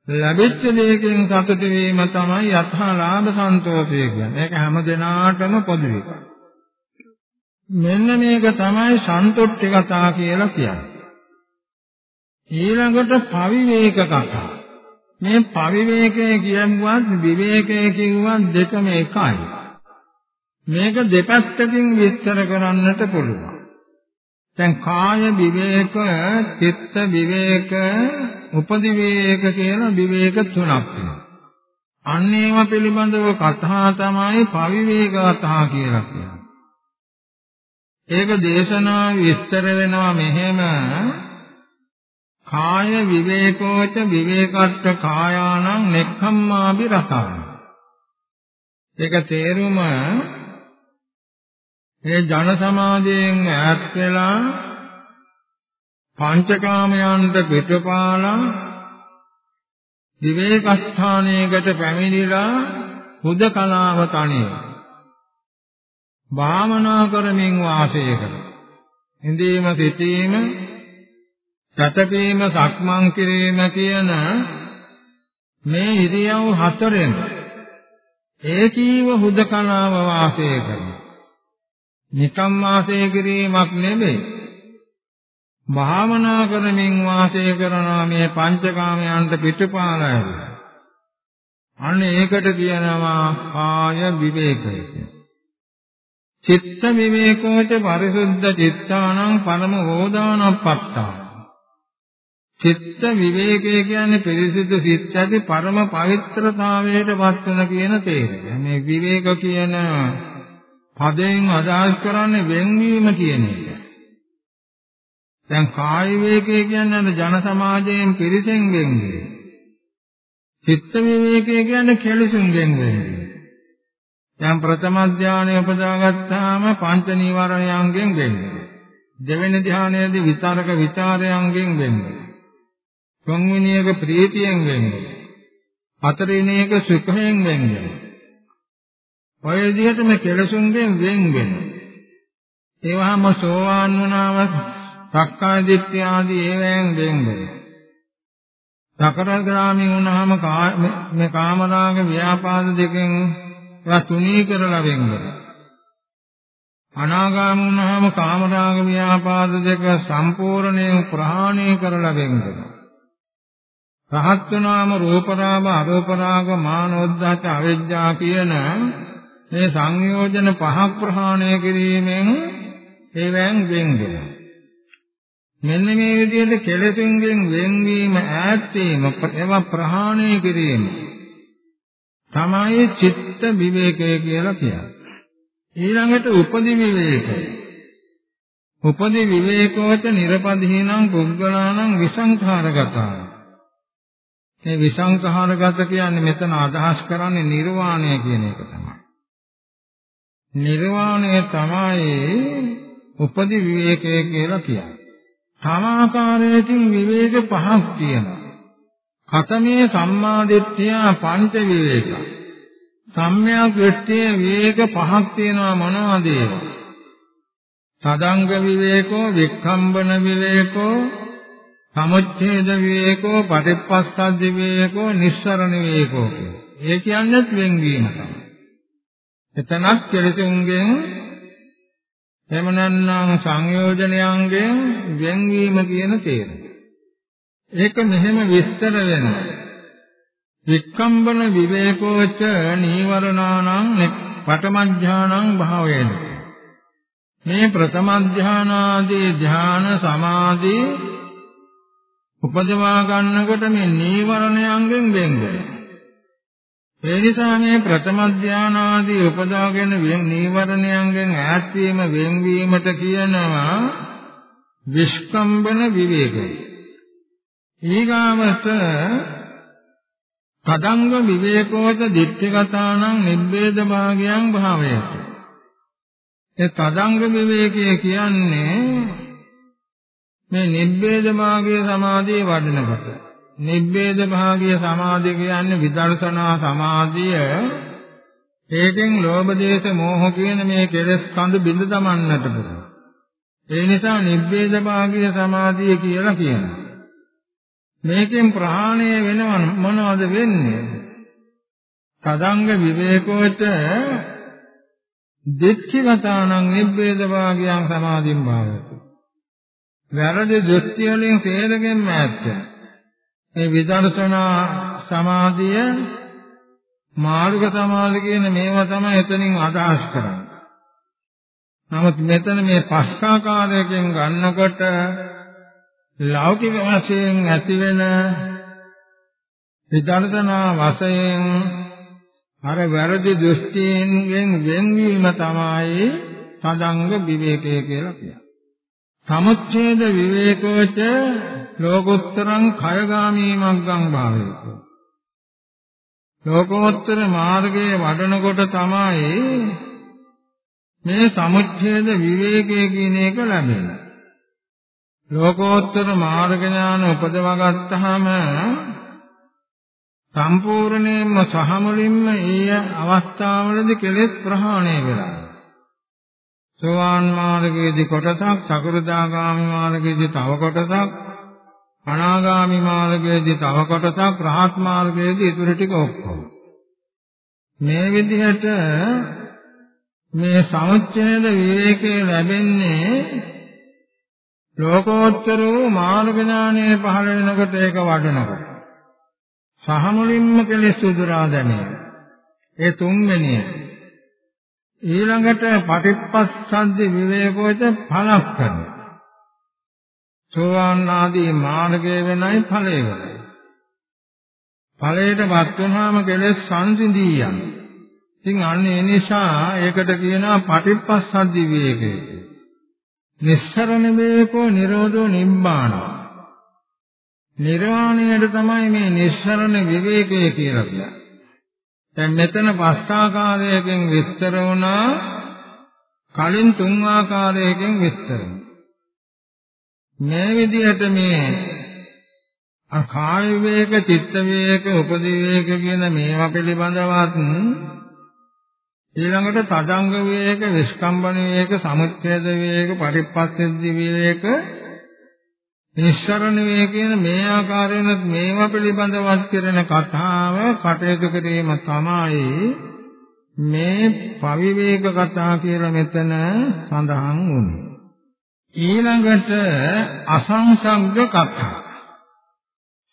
ලැබිච්ච දෙයකින් සතුට වීම තමයි යථා ලාභ සන්තෝෂය කියන්නේ. ඒක හැම දිනාටම පොදු එකක්. මෙන්න මේක තමයි සන්තුට්ඨි කතා කියලා කියන්නේ. ඊළඟට පවිවේක කතා. මේ පරිවේකය කියමුවත් විවේකය කිව්වත් දෙකම එකයි. මේක දෙපැත්තකින් විස්තර කරන්නට පුළුවන්. දැන් කාය විවේක, චිත්ත විවේක, උපදි විවේක කියලා විවේක තුනක් තියෙනවා. අන්න ඒවා පිළිබඳව කතා තමයි පරිවේක කතා කියලා කියන්නේ. ඒක දේශනා විස්තර වෙනවා මෙහෙම. කාය විවේකෝච විවේකත්ත කායානං නෙක්ඛම්මාභි රතාන ඒක තේරුම මේ ජන සමාජයෙන් ඈත් වෙලා පංචකාමයන්ට පිටපාලා විවේකස්ථානයකට පැමිණිලා හුදකලාව තනිය භාවනා කරමින් වාසය කර ඉඳීම සිටීම සතපීම සක්මන් කිරීම කියන මේ ඉරියව් හතරෙන් ඒකීව හුදකලාව වාසය කරනවා. නිකම් වාසය කිරීමක් නෙමෙයි. භාවනා කරමින් වාසය කරන මේ පංචකාමයන්ට පිටුපාලයි. අන්න ඒකට කියනවා කාය විවේකය. චිත්ත විවේකෝච පරිසුද්ධ චිත්තානං පරම හෝදානප්පත්තා චිත්ත විවේකය කියන්නේ පිරිසිදු සිත් ඇති පරම පවිත්‍රතාවයට පත්වන කියන තේරය. මේ විවේක කියන පදයෙන් අදහස් කරන්නේ වෙන්වීම කියන එක. දැන් කාය විවේකය කියන්නේ ජන සමාජයෙන් පිරිසෙන් වෙන්වීම. චිත්ත විවේකය කියන්නේ කෙලෙසුන් වෙන්වීම. දැන් ප්‍රථම ධානය උපදාගත්තාම පංච නීවරණයන්ගෙන් වෙන්වීම. දෙවෙනි ධානයේදී විතරක විචාරයන්ගෙන් වෙන්වීම. තුන්වෙනි එක ප්‍රීතියෙන් වෙන්නේ. හතරිනේක සුඛයෙන් වෙන් වෙනවා. ඔය විදිහට මේ කෙලසුන්ගෙන් වෙන් වෙනවා. ඒවහම සෝවාන් වුණාම සක්කාය දිට්ඨිය ආදී ඒවෙන් වෙන් වෙනවා. සකරගාමී වුණාම මේ කාමරාග ව්‍යාපාද දෙකෙන් ඒවා තුනී කරලා වෙන් වෙනවා. අනාගාමී වුණාම කාමරාග ව්‍යාපාද දෙක සම්පූර්ණයෙන් ප්‍රහාණය කරලා වෙන් වෙනවා. රහත් වුණාම රූපරාම අරූපරාග මානෝද්ධාච අවිජ්ජා කියන මේ සංයෝජන පහක් ප්‍රහාණය කිරීමෙන් ඒවෙන් වෙන් වෙනවා. මෙන්න මේ විදිහට කෙලෙසුන්ගෙන් වෙන්වීම ඈත් වීම ඒවා ප්‍රහාණය කිරීම තමයි චිත්ත විවේකය කියලා කියන්නේ. ඊළඟට උපදි විවේකය. උපදි විවේකවත නිර්පදීනං පුද්ගලානං විසංඛාරගතා. මේ විසංඛාරගත කියන්නේ මෙතන අදහස් කරන්නේ නිර්වාණය කියන එක තමයි. නිර්වාණය තමයි උපදි විවේකය කියලා කියන්නේ. සමාකාරයකින් විවේක පහක් තියෙනවා. කතමේ සම්මාදිට්ඨිය පංච විවේක. සම්‍යක් දෘෂ්ටියේ විවේක පහක් තියෙනවා මොනවද ඒවා? තදංග විවේකෝ, වික්ඛම්බන විවේකෝ, සමුච්ඡේද විවේකෝ, පටිපස්සද්ද විවේකෝ, නිස්සරණ විවේකෝ. ඒ කියන්නේ වෙන්වීම තමයි. එතනක් කෙලෙසුන්ගෙන් එහෙම නැත්නම් සංයෝජනයන්ගෙන් වෙන්වීම කියන තේරුම. ඒක මෙහෙම විස්තර වෙනවා. වික්කම්බන විවේකෝච නීවරණානං පඨමඥානං භාවේන. මේ ප්‍රථම ධානාදී ධාන සමාධි උපදවා ගන්නකොට මේ නීවරණයන්ගෙන් වෙන් වෙනවා. ඒ නිසා මේ ප්‍රථම ධානාදී උපදාගෙන නීවරණයන්ගෙන් ඈත් වීම වෙන්වීමට කියනවා විස්කම්බන විවේකය. ඊගාමත තදංග විවේකෝච දිට්ඨිගතානං නිබ්බේද භාගයන් භාවයට. ඒ තදංග විවේකය කියන්නේ මේ නිබ්බේද භාගයේ සමාධිය වඩනකොට නිබ්බේද භාගීය සමාධිය කියන්නේ විදර්ශනා සමාධිය ඒකෙන් ලෝභ දේශ මෝහ කියන මේ කෙලෙස් කඳ බිඳ දමන්නට පුළුවන්. ඒ නිසා නිබ්බේද භාගීය සමාධිය කියලා කියනවා. මේකෙන් ප්‍රහාණය වෙනව මොනවද වෙන්නේ? තදංග විවේකෝච දිච්චිගතානං නිබ්බේද භාගයන් සමාධින් භාවති. වැරදි දෘෂ්ටි වලින් තේරෙගෙන ඈත් වෙනවා. මේ විදර්ශනා සමාධිය මාර්ග සමාධිය කියන මේවා තමයි එතනින් අදහස් කරන්නේ. නමුත් මෙතන මේ පස්කාකාරයෙන් ගන්නකොට ලෞකික වශයෙන් ඇතිවෙන විදර්ශනා වශයෙන් අර වැරදි දෘෂ්ටියෙන් වෙන්වීම තමයි තදංග විවේකය කියලා කියන්නේ. සමුච්ඡේද විවේකෝච ලෝකෝත්තරං khයගාමී මග්ගං භාවේත ලෝකෝත්තර මාර්ගයේ වඩනකොට තමයි මේ සමුච්ඡේද විවේකයේ කියන එක ලැබෙන්නේ ලෝකෝත්තර මාර්ග ඥාන උපදවා ගත්තාම සම්පූර්ණයෙන්ම සහ මුලින්ම ඒ අවස්ථාවලදී කෙලෙස් ප්‍රහාණය වෙලා. සෝවාන් මාර්ගයේදී කොටසක් සකෘදාගාමි මාර්ගයේදී තව කොටසක් අනාගාමි මාර්ගයේදී තව කොටසක් රහත් මාර්ගයේදී ඉතුරු ටික ඔක්කොම. මේ විදිහට මේ සමුච්ඡේද විවේකයේ ලැබෙන්නේ ලෝකෝත්තර වූ මාර්ග ඥානය පහළ වෙනකොට ඒක වඩනකොට සහ මුලින්ම කෙලෙස් උදුරා දැමීම ඒ තුන්වෙනි ඊළඟට පටිපස්සද්ද විවේකෝච පලක් කරනවා සෝවාන් ආදී මාර්ගය වෙනයි ඵලය වෙනයි. ඵලයටපත් වුණාම කෙලෙස් සංසිඳී යනවා. ඉතින් අන්න ඒ නිසා ඒකට කියනවා පටිපස්සද්දි විවේකය. නිස්සරණ වේකෝ නිරෝධෝ නිබ්බාන. නිර්වාණයට තමයි මේ නිස්සරණ විවේකය කියලා කියන්නේ. දැන් මෙතන පස් ආකාරයකින් විස්තර වුණා කලින් තුන් ආකාරයකින් විස්තර වුණා. මේ විදිහට මේ කාය විවේක, චිත්ත විවේක, උපදි විවේක කියන මේවා පිළිබඳවත් ඊළඟට තදංග විවේක, විස්කම්බන විවේක, සමුච්ඡේද විවේක, පරිප්පස්සද්ධි විවේක, නිස්සරණ විවේක කියන මේ ආකාරයෙන් මේවා පිළිබඳවත් කරන කතාව කටයුතු කිරීම තමයි මේ පවිවේක කතා කියලා මෙතන සඳහන් වුනේ. ඊළඟට අසංසග්ග කතා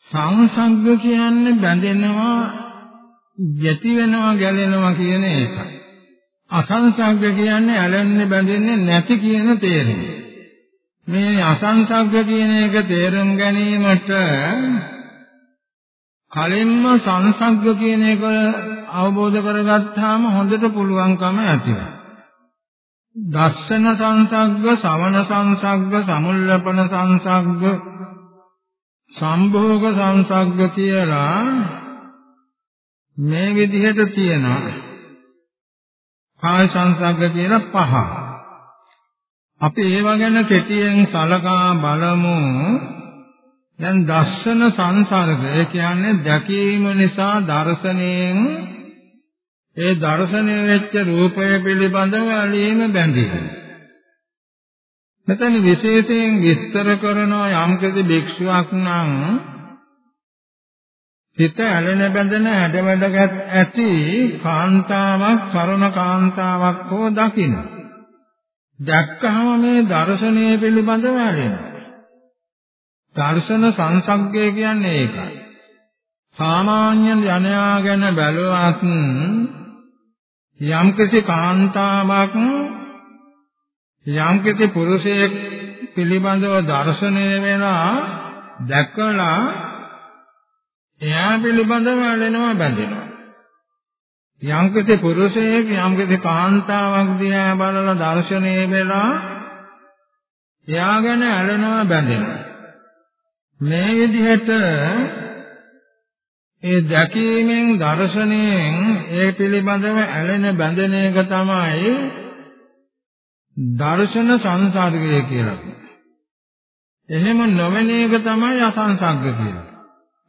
සංසග්ග කියන්නේ බැඳෙනවා යටි වෙනවා ගැලෙනවා කියන එකයි. අසංසග්ග කියන්නේ ඇලෙන්නේ බැඳෙන්නේ නැති කියන තේරුම. මේ අසංසග්ග කියන එක තේරුම් ගැනීමට කලින්ම සංසග්ග කියන එක අවබෝධ කරගත්තාම හොඳට පුළුවන්කම ඇති වෙනවා. දස්සන සංසග්ග, සවන සංසග්ග, සමුල්ලපන සංසග්ග සම්භෝග සංසග්ග කියලා මේ විදිහට තියෙනවා කාය සංසග්ග කියලා පහ. අපි ඒව ගැන කෙටියෙන් සලකා බලමු. දැන් දර්ශන සංසර්ග ඒ කියන්නේ දැකීම නිසා දර්ශනයෙන් ඒ දර්ශනය වෙච්ච රූපය පිළිබඳව ඇලීම බැඳීම. මෙතන විශේෂයෙන් විස්තර කරනවා යම්කිසි භික්ෂුවක් නම් සිත ඇලෙන බැඳෙන හැඩවැඩගත් ඇති කාන්තාවක් සරණ කාන්තාවක් හෝ දකින්න. දැක්කහම මේ දර්ශනය පිළිබඳව ඇලෙනවා. දර්ශන සංසග්ගය කියන්නේ ඒකයි. සාමාන්‍ය ජනයා ගැන බැලුවත් යම්කිසි කාන්තාවක් යම්කිසි පුරුෂයෙක් පිළිබඳව දර්ශනය වෙලා දැකලා එයා පිළිබඳව ඇලෙනවා බැඳෙනවා. යම්කිසි පුරුෂයෙක් යම්කිසි කාන්තාවක් දිහා බලලා දර්ශනය වෙලා එයා ගැන ඇලෙනවා බැඳෙනවා. මේ විදිහට ඒ දැකීමෙන් දර්ශනයෙන් ඒ පිළිබඳව ඇලෙන බැඳෙන එක තමයි දර්ශන සංසර්ගය කියලා. එහෙම නොවන එක තමයි අසංසග්ග කියලා.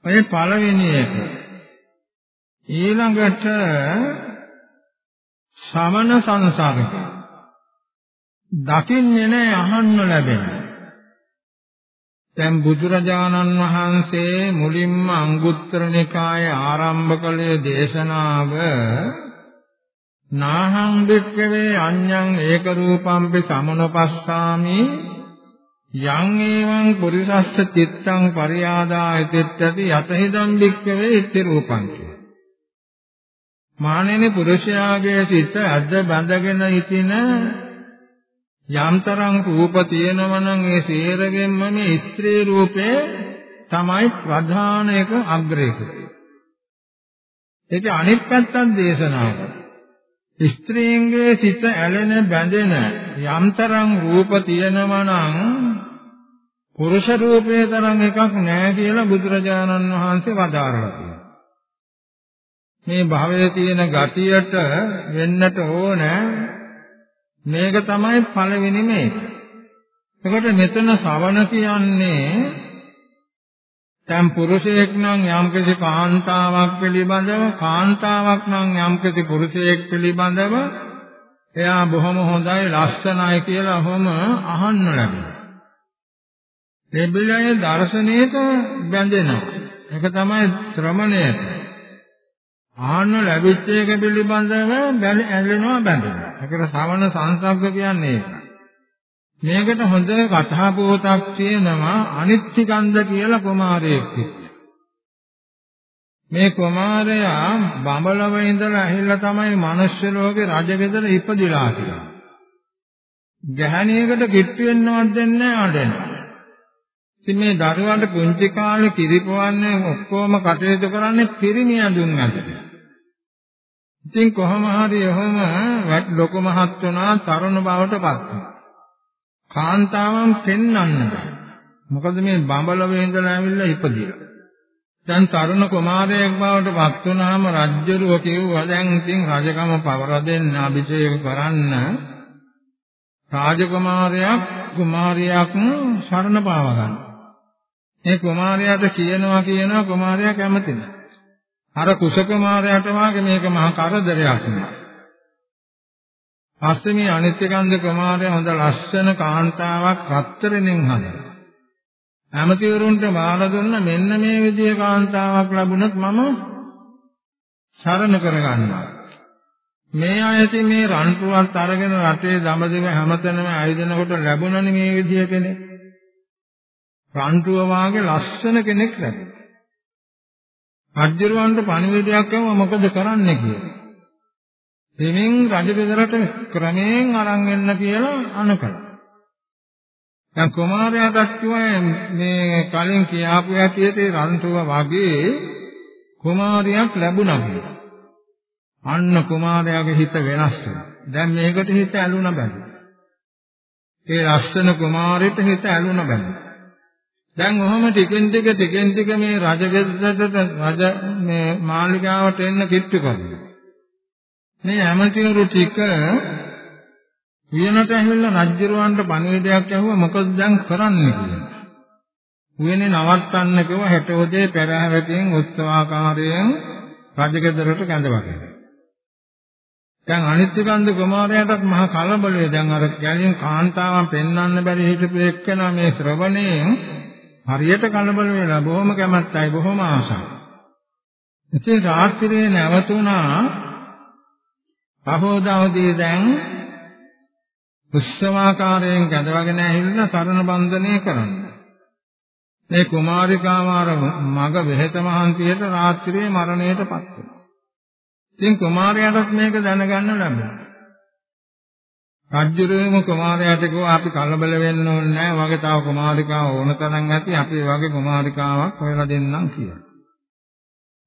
ඔය පළවෙනි එක. ඊළඟට සමන සංසර්ගය. දකින්නේ නැහැ අහන්න ලැබෙන්නේ. දැන් බුදුරජාණන් වහන්සේ මුලින්ම අංගුත්තර නිකායේ ආරම්භ කළේ දේශනාව නාහං වික්කවේ අඤ්ඤං ඒක රූපම්පි සමනපස්සාමි යං එවං පුරිසස්ස චිත්තං පරියාදාය තිත්තති යතහිදම් වික්කවේ ඉති රූපං මානෙනි පුරුෂයාගේ සිත අද බඳගෙන ඉතින යම්තරම් රූප තියෙනවනම් ඒ සියරගෙන්ම මේ ස්ත්‍රී රූපේ තමයි ප්‍රධාන එක අග්‍රේක. ඒක අනිත් පැත්තක් දේශනා කරා. ස්ත්‍රීන්ගේ සිත ඇලෙන බැඳෙන යම්තරම් රූප තියෙනවා නම් පුරුෂ රූපේ තරම් එකක් නැහැ කියලා බුදුරජාණන් වහන්සේ වදාරලා තියෙනවා. මේ භවයේ තියෙන ගතියට වෙන්නට ඕන මේක තමයි පළවෙනි මේක. එතකොට මෙතන ශ්‍රවණ කියන්නේ දැන් පුරුෂයෙක් නම් යම්කිසි කාන්තාවක් පිළිබඳව කාන්තාවක් නම් යම්කිසි පුරුෂයෙක් පිළිබඳව එයා බොහොම හොඳයි ලස්සනයි කියලා ඔහොම අහන්න ලැබෙනවා. දෙබිලේ දර්ශනීයක බැඳෙනවා. ඒක තමයි ශ්‍රමණය. ආහන්න ලැබිච්ච එක පිළිබඳව ඇලෙනවා බැඳෙනවා. ඒකට ශ්‍රවණ සංසග්ග කියන්නේ ඒකයි. මේකට හොඳ කතා පොතක් තියෙනවා අනිත්‍යකන්ද කියලා කුමාරයෙක් මේ කුමාරයා බඹලව ඉඳලා ඇහිලා තමයි මිනිස්සු ලෝකේ රජගෙදර ඉපදිලා කියලා. ගැහණියකට කිට්ටු වෙන්නවත් දෙන්නේ නැහැ අඬනවා. ඉතින් මේ දරුවන්ට පුංචි කාලේ කිරිපවන්නේ ඔක්කොම කටයුතු කරන්නේ පිරිමි ඇඳුම් අතට. ඉතින් කොහොම හරි එහෙම ලොකු මහත් වුණා තරුණ බවට පත් වුණා. කාන්තාවන් පෙන්වන්න බෑ. මොකද මේ බඹලවේ ඉඳලා ඇවිල්ලා ඉපදිලා. දැන් තරුණ කුමාරයෙක් බවට පත් වුණාම රජ්ජරුව කිව්වා දැන් ඉතින් රජකම පවර දෙන්න අභිෂේක කරන්න රාජකුමාරයක් කුමාරියක් සරණ පාව ගන්න. මේ කුමාරයාට කියනවා කියනවා කුමාරයා කැමති නැහැ. අර කුස කුමාරයාට වාගේ මේක මහා කරදරයක් නේ. පස්සේ මේ අනිත්‍යකන්ද කුමාරයා හොඳ ලස්සන කාන්තාවක් රත්තරන්ෙන් හදලා. ඇමතිවරුන්ට බාර දුන්න මෙන්න මේ විදිහේ කාන්තාවක් ලැබුණොත් මම සරණ කරගන්නවා. මේ අයති මේ රන්තුවත් අරගෙන රටේ දඹදිව හැමතැනම ආයුධනකොට ලැබුණනේ මේ විදිය කෙනෙක්. රන්තුව වාගේ ලස්සන කෙනෙක් ලැබුණා. රජුරවන්ට පණිවිඩයක් යවම මොකද කරන්නේ කියලා. දෙමින් රජගෙදරට ක්‍රමයෙන් අරන් එන්න කියලා අනකලා. දැන් කුමාරයාට කිව්වා මේ කලින් කියාපු හැටියට රන්තුව වගේ කුමාරියක් ලැබුණා කියලා. අන්න කුමාරයාගේ හිත වෙනස් වෙනවා. දැන් මේකට හිත ඇලුන බැලු. ඒ ලස්සන කුමාරයට හිත ඇලුන බැලු. දැන් ඔහොම ටිකෙන් ටික ටිකෙන් ටික මේ රජගෙදරට රජ මේ මාලිගාවට එන්න කිට්ටු කරනවා. මේ ඇමතිවරු ටික උයනට ඇවිල්ලා රජ්ජරුවන්ට පණිවිඩයක් ඇහුවා මොකද දැන් කරන්නේ කියලා. උයනේ නවත්තන්න කිව්වා හෙට උදේ පෙරහැරකින් උත්සවාකාරයෙන් රජගෙදරට කැඳවගෙන. දැන් අනිත්‍යකන්ද කුමාරයාටත් මහා කලබලයි. දැන් අර ගැලින් කාන්තාවන් පෙන්වන්න බැරි හිටපු එක්කෙනා මේ ශ්‍රවණයෙන් හරියට කලබල වෙලා බොහොම කැමැත්තයි බොහොම ආසයි. ඉතින් රාත්‍රියේ නැවතුණා පහෝදවදී දැන් උත්සවාකාරයෙන් ගැදවගෙන ඇවිල්ලා සරණ බන්ධනය කරනවා. මේ කුමාරිකාව අර මග වෙහෙත මහන්සියට රාත්‍රියේ මරණයටපත් වෙනවා. ඉතින් කුමාරයාටත් මේක දැනගන්න ලැබුණා. රජුරේම කුමාරයාට කිව්වා අපි කලබල වෙන්න ඕනේ නැහැ. වගේ තව කුමාරිකාව ඕන තරම් ඇති. අපි වගේ කුමාරිකාවක් හොයලා දෙන්නම් කියලා.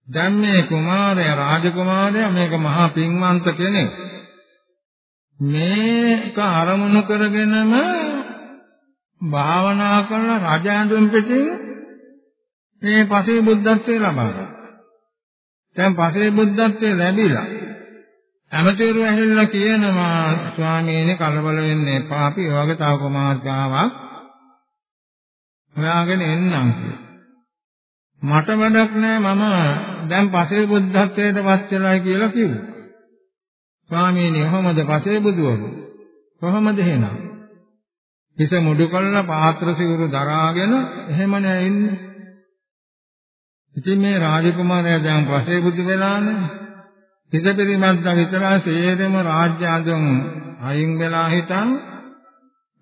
දැන් මේ කුමාරයා රාජකුමාරයා මේක මහා පින්වන්ත කෙනෙක්. මේක අරමුණු කරගෙනම භාවනා කරන රජ ඇඳුම් පිටින් මේ පසේ බුද්ධත්වයේ ලබා ගන්නවා. දැන් පසේ බුද්ධත්වයේ ලැබිලා ඇමතිවරු ඇහිලා කියනවා ස්වාමීනි කලබල වෙන්න එපා. අපි ඔයගේ තව කුමාරිකාවක් හොයාගෙන එන්නම්. මට වැඩක් නෑ මම දැන් පසේ බුද්ධත්වයට පත් වෙලා කියලා කිව්වා. ස්වාමීනි කොහොමද පසේ බුදුවරු? කොහොමද එහෙනම්? හිස මුඩු කළා පාත්‍ර සිවුරු දරාගෙන එහෙම නෑ ඉන්නේ. ඉතින් මේ රාජකුමාරයා දැන් පසේ බුදු වෙලානේ. හිත පිරිමද්ද විතරයි සේරම රාජ්‍ය අඳුන් අයින් වෙලා හිටන්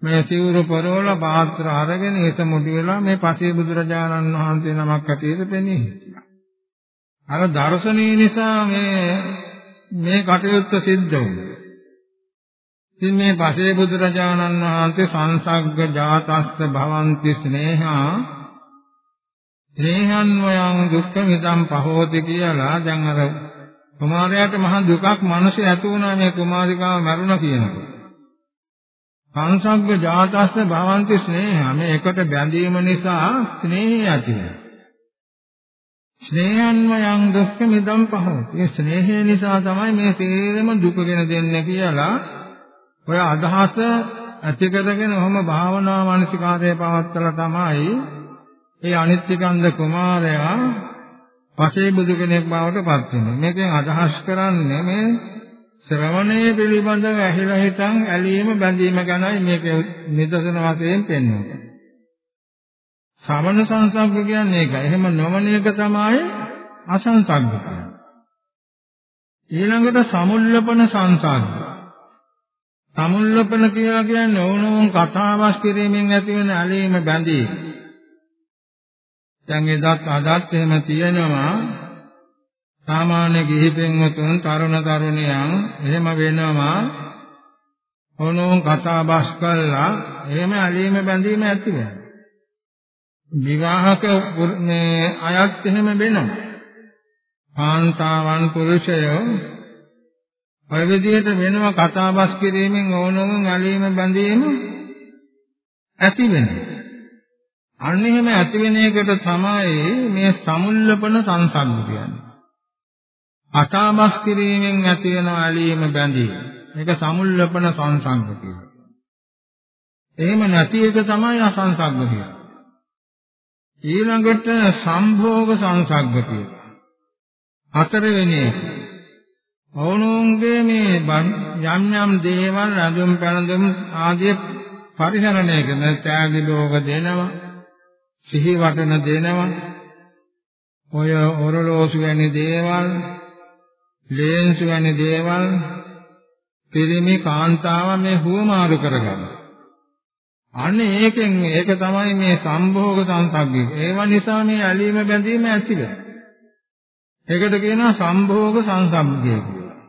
මේ සිවුරු පරවල පාත්‍ර අරගෙන හිත මුඩු වෙලා මේ පසේ බුදුරජාණන් වහන්සේ නමක් ඇටියට පෙනී හිටියා. අර දර්ශනීය නිසා මේ මේ කටයුත්ත සිද්ධ වුණා. ඉතින් මේ පසේ බුදුරජාණන් වහන්සේ සංසග්ග ජාතස්ස භවಂತಿ ස්නේහා ස්නේහන්වයන් දුක්ඛ මිදම් පහෝති කියලා දැන් අර කුමාරයාට මහ දුකක් මනසේ ඇති වුණා මේ කුමාරිකාව මරුණා කියනකොට. සංසග්ග ජාතස්ස භවಂತಿ ස්නේහ මේ එකට බැඳීම නිසා ස්නේහය ඇති වෙනවා. ස්නේහන්වයන් දුක්ඛ මිදම් පහෝති. ඒ ස්නේහය නිසා තමයි මේ තේරෙම දුකගෙන දෙන්නේ කියලා ඔය අදහස ඇති කරගෙන ඔහොම භාවනා මානසිකාරය පවත්තලා තමයි ඒ අනිත්‍යකන්ද කුමාරයා පසේ බුදු කෙනෙක් බවට පත් වෙනවා. මේකෙන් අදහස් කරන්නේ මේ ශ්‍රවණයේ පිළිබඳව ඇහිලා හිටන් ඇලීම බැඳීම ගැනයි මේක නිදර්ශන වශයෙන් පෙන්වන්නේ. ශ්‍රවණ සංසග්ග කියන්නේ ඒකයි. එහෙම නොවන එක තමයි අසංසග්ග කියන්නේ. ඊළඟට සමුල්ලපන සංසග්ග. සමුල්ලපන කියලා කියන්නේ ඕනෝන් කතාවස් කිරීමෙන් ඇතිවන ඇලීම බැඳීම. දැන් එදත් අදත් එහෙම තියෙනවා. සාමාන්‍ය ගිහි පෙන්වතුන් තරුණ තරුණියන් එහෙම වෙනවා. ඕනෝන් කතා බස් කළා එහෙම ඇලීම බැඳීම ඇති වෙනවා. විවාහක මේ අයත් එහෙම වෙනවා. කාන්තාවන් පුරුෂයෝ ඔය විදිහට වෙනවා කතා බස් කිරීමෙන් ඕනෝන් ඇලීම බැඳීම ඇති වෙනවා. අන්න එහෙම ඇති වෙන එකට තමයි මේ සමුල්ලපන සංසග්ග කියන්නේ. අටාමස් කිරීමෙන් ඇති වෙන ඇලීම බැඳීම. මේක සමුල්ලපන සංසග්ග කියනවා. එහෙම නැති එක තමයි අසංසග්ග කියන්නේ. ඊළඟට සම්භෝග සංසග්ග කියලා. හතරවෙනි එක. ඔවුනුන්ගේ මේ යම් යම් දේවල් රඳුම් පැළඳුම් ආදී පරිහරණය කරන ත්‍යාගි ලෝක දෙනවා. සිහි වටන දෙනවා. ඔය ඔරලෝසු වැනි දේවල්, ලේන්සු වැනි දේවල් පිරිමි කාන්තාව මේ හුවමාරු කරගන්නවා. අනේ ඒකෙන් ඒක තමයි මේ සම්භෝග සංසග්ගය. ඒව නිසා මේ ඇලීම බැඳීම ඇති වෙනවා. ඒකට කියනවා සම්භෝග සංසග්ගය කියලා.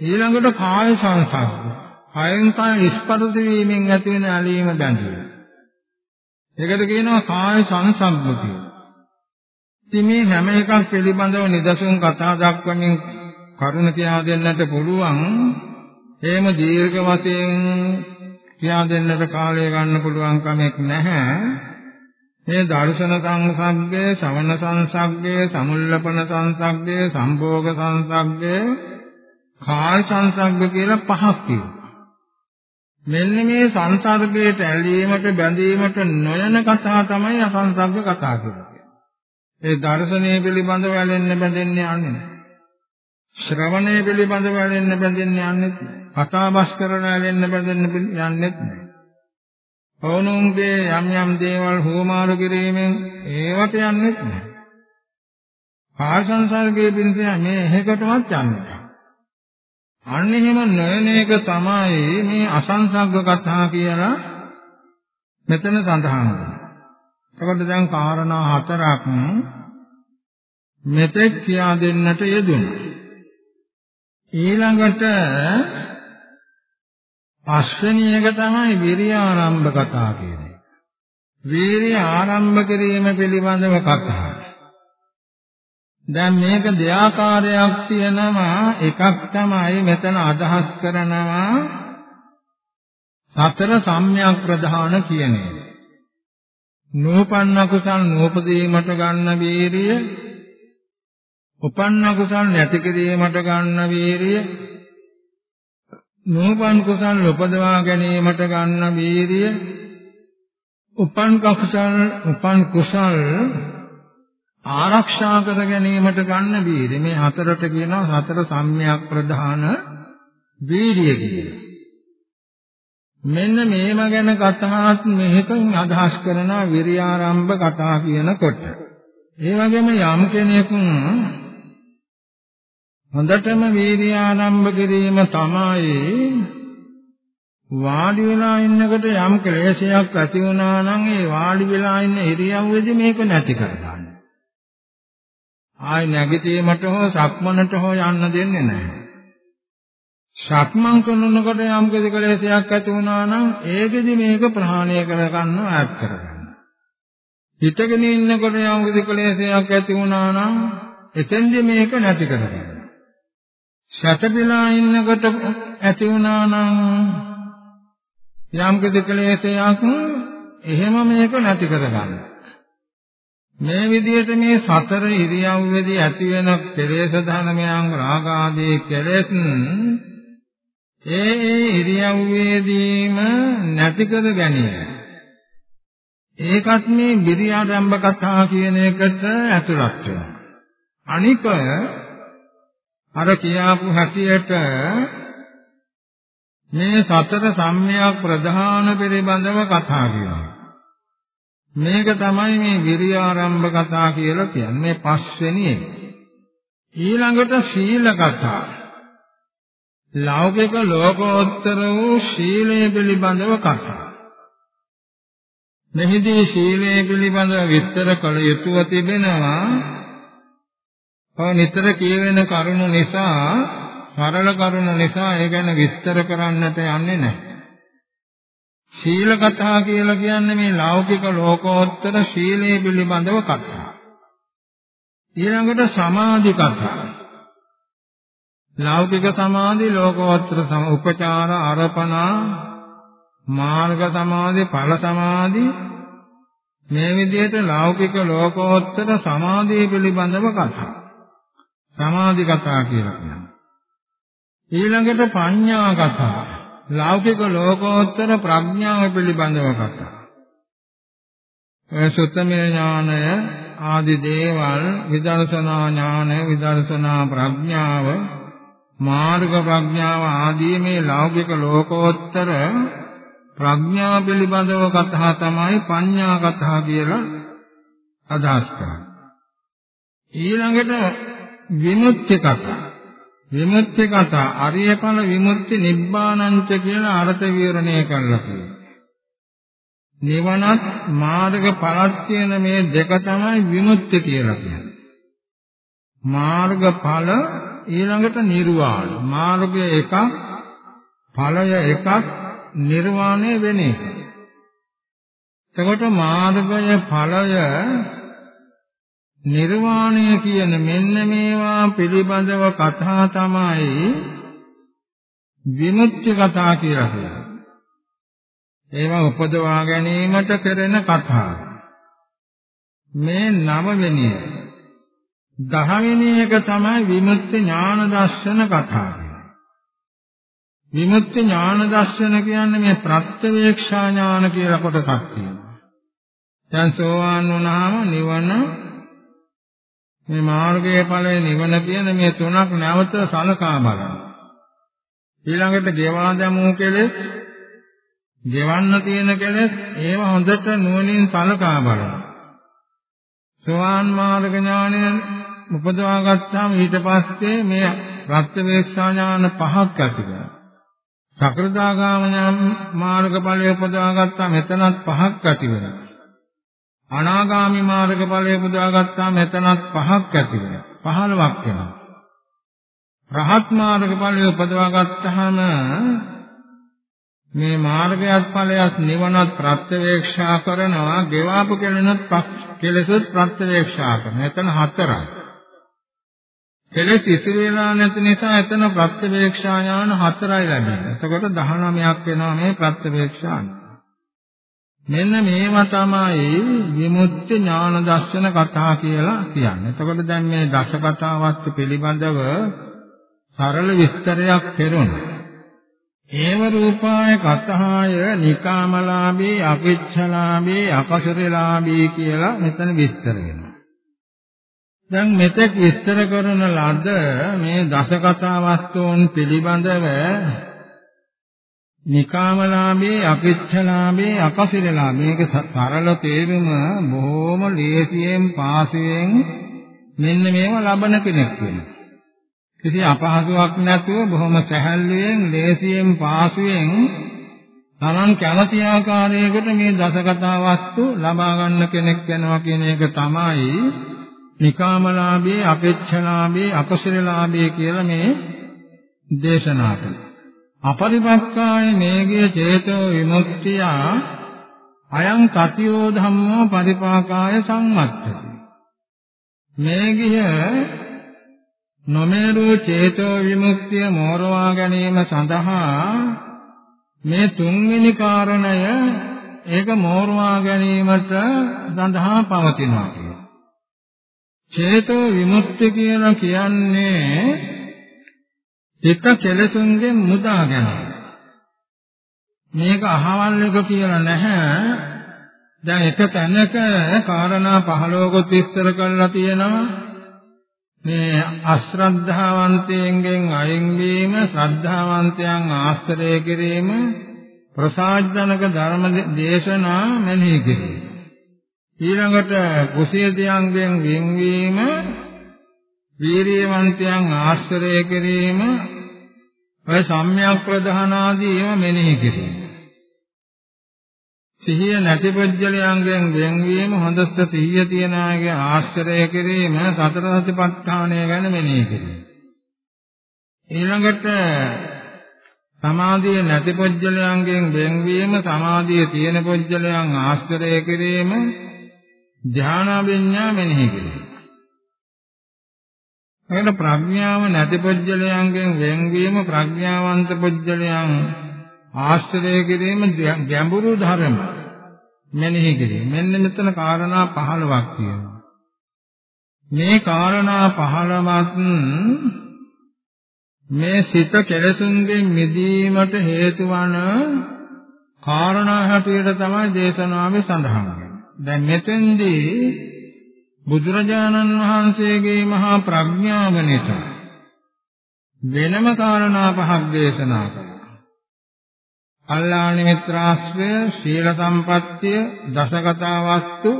ඊළඟට කාය සංසග්ගය. කයෙන් කය ස්පර්ශ වීමෙන් ඇති වෙන ඇලීම බැඳීම. ඒකට කියනවා කාය සංසග්ගය කියලා. ඉතින් මේ හැම එකක් පිළිබඳව නිදසුන් කතා දක්වමින් කරුණ කියා දෙන්නට පුළුවන්. එහෙම දීර්ඝ වශයෙන් කියා දෙන්නට කාලය ගන්න පුළුවන් කමක් නැහැ. මේ දර්ශන සංසග්ගය, ශ්‍රවණ සංසග්ගය, සමුල්ලපන සංසග්ගය, සම්භෝග සංසග්ගය, කාය සංසග්ග කියලා පහක් තියෙනවා. මෙන්න මේ සංසර්ගයට ඇලීමට බැඳීමට නොයන කතා තමයි අසංසග්ග කතා කියන්නේ. ඒ දර්ශනය පිළිබඳව ඇලෙන්න බැඳෙන්න යන්නේ නැහැ. ශ්‍රවණය පිළිබඳව ඇලෙන්න බැඳෙන්න යන්නේ නැහැ. කතාබස් කරන ඇලෙන්න බැඳෙන්න යන්නේ නැහැ. ඔවුනුන්ගේ යම් යම් දේවල් හුවමාරු කිරීමෙන් ඒවට යන්නේ නැහැ. ආසංසර්ගයේ පිණිස මේ එහෙකටවත් යන්නේ නැහැ. අන්න එහෙම නොයන එක තමයි මේ අසංසග්ග කතා කියලා මෙතන සඳහන් වෙන්නේ. එතකොට දැන් කාරණා හතරක් මෙතෙක් කියා දෙන්නට යෙදුණා. ඊළඟට පස්වෙනි එක තමයි විරිය ආරම්භ කතා කියන්නේ. වීරිය ආරම්භ කිරීම පිළිබඳව කතා. දැන් මේක දෙආකාරයක් තියෙනවා එකක් තමයි මෙතන අදහස් කරනවා සතර සම්‍යක් ප්‍රධාන කියන එක. නූපන්න කුසල් නූපදීමට ගන්න වීරිය උපන්න කුසල් නැති කිරීමට ගන්න වීරිය නූපන් කුසල් උපදවා ගැනීමට ගන්න වීරිය උපන් කුසල් උපන් කුසල් ආරක්ෂා කර ගැනීමට ගන්න වීරිය මේ හතරට කියනවා හතර සම්‍යක් ප්‍රධාන වීරිය කියලා. මෙන්න මේම ගැන කතාත් මෙහෙකින් අදහස් කරන විරියාරම්භ කතා කියනකොට ඒ වගේම යම් කෙනෙක් හොඳටම වීර්ය ආරම්භ කිරීම තමයි වාඩි වෙලා ඉන්නකොට යම් ක්ලේශයක් ඇති වුණා නම් ඒ වාඩි වෙලා ඉන්න ඉරියව්වේදී මේක නැති කරගන්න. ආයි නැගිටීමට හෝ සක්මනට හෝ යන්න දෙන්නේ නැහැ. සක්මන් කරනකොට යම් ක්ලේශයක් ඇති වුණා නම් ඒකෙදි මේක ප්‍රහාණය කරගන්න ඈත් කරගන්න. හිතගෙන ඉන්නකොට යම් ක්ලේශයක් ඇති වුණා නම් එතෙන්දි මේක නැති කරගන්න. සැතපීලා ඉන්නකොට ඇති වුණා නම් යම් කිසි ක්ලේශයක් එහෙම මේක නැති කරගන්න. මේ විදිහට මේ සතර ඉරියව්වේදී ඇති වෙන කෙලෙස් ධර්මයන් රාග ආදී කෙලෙස් ඒ ඒ ඉරියව්වේදීම නැති කර ගැනීම. ඒකත් මේ විරියාරම්භ කතා කියන එකට ඇතුළත් වෙනවා. අනික අර කියාපු හැටියට මේ සතර සම්‍යක් ප්‍රධාන පිළිබඳව කතා කියනවා. මේක තමයි මේ විරිය ආරම්භ කතා කියලා කියන්නේ පස්වෙනි එක. ඊළඟට සීල කතා. ලෞකික ලෝකෝත්තර වූ සීලය පිළිබඳව කතා. මෙහිදී සීලය පිළිබඳව විස්තර කළ යුතුව තිබෙනවා ඔය නිතර කියවෙන කරුණු නිසා සරල කරුණු නිසා ඒ ගැන විස්තර කරන්නට යන්නේ නැහැ. සීල කතා කියලා කියන්නේ මේ ලෞකික ලෝකෝත්තර සීලය පිළිබඳව කතා. ඊළඟට සමාධි කතා. ලෞකික සමාධි ලෝකෝත්තර සම උපචාර අරපණා මාර්ග සමාධි ඵල සමාධි මේ විදිහට ලෞකික ලෝකෝත්තර සමාධිය පිළිබඳව කතා. සමාධි කතා කියලා කියනවා. ඊළඟට ප්‍රඥා කතා. ලෞකික ලෝකෝත්තර ප්‍රඥාව පිළිබඳව කතා. සුත්තමේ ඥානය ආදි දේවල් විදර්ශනා ඥානය විදර්ශනා ප්‍රඥාව මාර්ග ප්‍රඥාව ආදී මේ ලෞකික ලෝකෝත්තර ප්‍රඥා පිළිබඳව කතා තමයි පඤ්ඤා කතා කියලා අදහස් කරන්නේ. ඊළඟට විමුක්ති කතා. විමුක්ති කතා අරිය ඵල විමුක්ති නිබ්බානංච කියලා අර්ථ විවරණය කරලා තියෙනවා. නිවනත් මාර්ග ඵලත් කියන මේ දෙක තමයි විමුක්ති කියලා කියන්නේ. මාර්ග ඵල ඊළඟට නිර්වාණ. මාර්ගය එකක්, ඵලය එකක්, නිර්වාණය වෙන එක. එතකොට මාර්ගය ඵලය නිර්වාණය කියන මෙන්න මේවා පිළිබඳව කතා තමයි විමුක්ති කතා කියලා කියන්නේ. ඒවා උපදවා ගැනීමට කරන කතා. මේ නවවෙනි දහවෙනි එක තමයි විමුක්ති ඥාන දර්ශන කතාව. විමුක්ති ඥාන දර්ශන කියන්නේ මේ ප්‍රත්‍යවේක්ෂා ඥාන කියලා කොටසක් තියෙනවා. දැන් සෝවාන් වුණාම නිවන මේ මාර්ගයේ ඵලයේ නිවන කියන මේ තුනක් නැවත සලකා බලනවා. ඊළඟට ගෙවා දැමූ කෙලෙස් ගෙවන්න තියෙන කෙලෙස් ඒව හොඳට නුවණින් සලකා බලනවා. සෝවාන් මාර්ග ඥානය උපදවා ගත්තාම ඊට පස්සේ මේ ප්‍රත්‍යවේක්ෂා ඥාන පහක් ඇති වෙනවා. සකෘදාගාම මාර්ගඵලය උපදවා ගත්තාම එතනත් පහක් ඇති වෙනවා. අනාගාමි මාර්ගඵලය උපදවා ගත්තාම එතනත් පහක් ඇති වෙනවා. 15ක් වෙනවා. රහත් මාර්ගඵලය උපදවා ගත්තාම මේ මාර්ගයත් ඵලයත් නිවනත් ප්‍රත්‍යවේක්ෂා කරනවා ගෙවාපු කෙලෙනත් කෙලෙසත් ප්‍රත්‍යවේක්ෂා කරනවා එතන හතරයි කෙලෙස් ඉතිරි වෙලා නැති නිසා එතන ප්‍රත්‍යවේක්ෂා ඥාන හතරයි ලැබෙන්නේ එතකොට 19ක් වෙනවා මේ ප්‍රත්‍යවේක්ෂා මෙන්න මේවා තමයි විමුක්ති ඥාන දර්ශන කතා කියලා කියන්නේ එතකොට දැන් මේ දස කතාවත් පිළිබඳව සරල විස්තරයක් කෙරුණා ඒව රූපාය කතහාය නිකාමලාභී අකිච්ඡලාභී අකසරලාභී කියලා මෙතන විස්තර වෙනවා. දැන් මෙතෙක් විස්තර කරන ලද මේ දස කතා වස්තුන් පිළිබඳව නිකාමලාභී අකිච්ඡලාභී අකසරලාභී මේක සරල තේරුම බොහොම ලේසියෙන් පාසුවෙන් මෙන්න මේව ලබන කෙනෙක් වෙනවා. කිසි අපහසුාවක් නැතුව බොහොම සැහැල්ලුවෙන් ලේසියෙන් පාසුවෙන් තමන් කැමති ආකාරයකට මේ දසකතා වස්තු ලබා ගන්න කෙනෙක් වෙනවා කියන එක තමයි නිකාමලාභී අපෙච්ඡලාභී අපසිරලාභී කියලා මේ දේශනා කළේ. අපරිපක්ඛාය මේගේ චේතෝ විමුක්තිය අයං තතියෝ ධම්මෝ පරිපාකාය සම්මත්තති. මේගිය නොමේරු චේතෝ විමුක්තිය මෝරවා ගැනීම සඳහා මේ තුන්වෙනි කාරණය ඒක මෝරවා ගැනීමට සඳහා පවතිනවා කියනවා. චේතෝ විමුක්ති කියලා කියන්නේ හිත කෙලසුන්ගෙන් මුදා ගැනීම. මේක අහවල් එක කියලා නැහැ. දැන් එක තැනක කාරණා 15කට විස්තර කරලා තියෙනවා. මේ අශ්‍රද්ධාවන්තයන්ගෙන් අයින් වීම ශ්‍රද්ධාවන්තයන් ආශ්‍රය කිරීම ප්‍රසාජනක ධර්ම දේශනා මෙනෙහි කිරීම ඊළඟට කුසීතයන්ගෙන් වෙන්වීම වීරියවන්තයන් ආශ්‍රය කිරීම ඔය සම්‍යක් ප්‍රධාන ආදී ඒවා මෙනෙහි කිරීම සිහිය නැති පුජ්‍යලයන්ගෙන් වෙන්වීම හොඳස්ත සිහිය තියන අයගේ ආශ්‍රය කිරීම සතර සතිපට්ඨානය ගැන මෙනෙහි කිරීම. ඊළඟට සමාධිය නැති පුජ්‍යලයන්ගෙන් වෙන්වීම සමාධිය තියෙන පුජ්‍යලයන් ආශ්‍රය කිරීම ධානාවිඤ්ඤා මෙනෙහි කිරීම. එකට ප්‍රඥාව නැති පුජ්‍යලයන්ගෙන් වෙන්වීම ප්‍රඥාවන්ත පුජ්‍යලයන් ආශ්‍රය කිරීම ගැඹුරු ධර්ම මෙනෙහි කිරීම. මෙන්න මෙතන කාරණා 15ක් තියෙනවා. මේ කාරණා 15ත් මේ සිත කෙලසුන්ගෙන් මිදීමට හේතු වන කාරණා හැටියට තමයි දේශනාවේ සඳහන් වෙන්නේ. දැන් මෙතෙන්දී බුදුරජාණන් වහන්සේගේ මහා ප්‍රඥාව නිසා වෙනම කාරණා පහක් දේශනා කළා. කල්යාණ මිත්‍රාශ්‍රය, සීල සම්පත්තිය, දසගතා වස්තු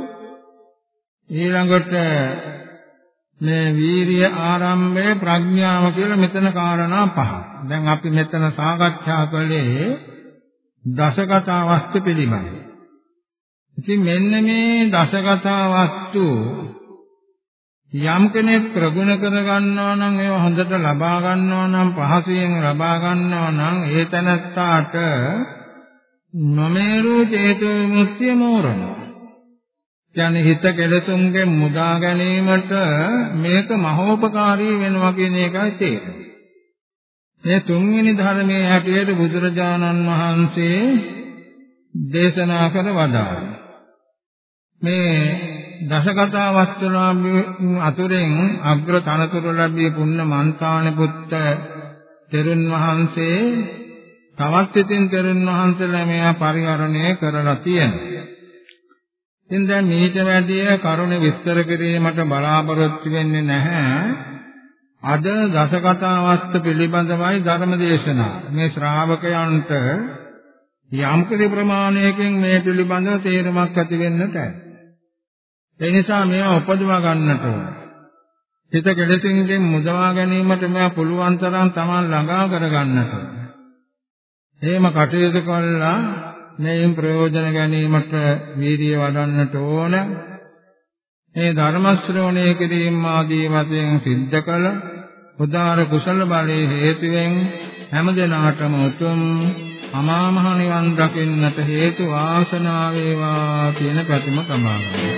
ඊළඟට මේ වීරිය ආරම්භය ප්‍රඥාව කියලා මෙතන කාරණා පහ. දැන් අපි මෙතන සාකච්ඡා කළේ දසගතා වස්තු පිළිබඳව. ඉතින් මෙන්න මේ දසගතා වස්තු යම් කෙනෙක් ප්‍රගුණ කර ගන්නවා නම් ඒව හොඳට ලබා ගන්නවා නම් පහසුවෙන් ලබා ගන්නවා නම් ඒ තැනත්තාට නොමේරු චේතෝ විමුක්තිය මෝරනවා. කියන්නේ හිත කෙලසුන්ගෙන් මුදා ගැනීමට මේක මහෝපකාරී වෙනවා කියන එකයි තේරෙන්නේ. මේ තුන්වෙනි ධර්මයේ හැටියට බුදුරජාණන් වහන්සේ දේශනා කර වදාළා. මේ දසකතා වස්තුලාභී අතුරෙන් අග්‍ර තනතුරු ලැබී පුන්න මන්තාන පුත්ත තෙරුන් වහන්සේ තවත් ඉතින් තෙරුන් වහන්සේලා මෙයා පරිහරණය කරලා තියෙනවා. ඉතින් දැන් මීට වැඩිය කරුණ විස්තර කිරීමට බලාපොරොත්තු වෙන්නේ නැහැ. අද දසකතා වස්තු පිළිබඳවයි ධර්ම දේශනාව. මේ ශ්‍රාවකයන්ට යම් කිසි ප්‍රමාණයකින් මේ පිළිබඳව තේරුමක් ඇති වෙන්නට ඇත. ඒ නිසා මේවා උපදවා ගන්නට ඕන. හිත කෙලෙසින්ගෙන් මුදවා ගැනීමට මේවා පුළුවන් තරම් Taman ළඟා කර ගන්නට ඕන. එහෙම කටයුතු කළා මේන් ප්‍රයෝජන ගැනීමට වීර්යය වඩන්නට ඕන. මේ ධර්ම ශ්‍රවණය කිරීම ආදී වශයෙන් සිද්ධ කළ උදාර කුසල බලයේ හේතුවෙන් හැම දිනාටම උතුම් අමා මහ නිවන් දකින්නට හේතු වාසනාව වේවා කියන ප්‍රතිම ප්‍රමාණය.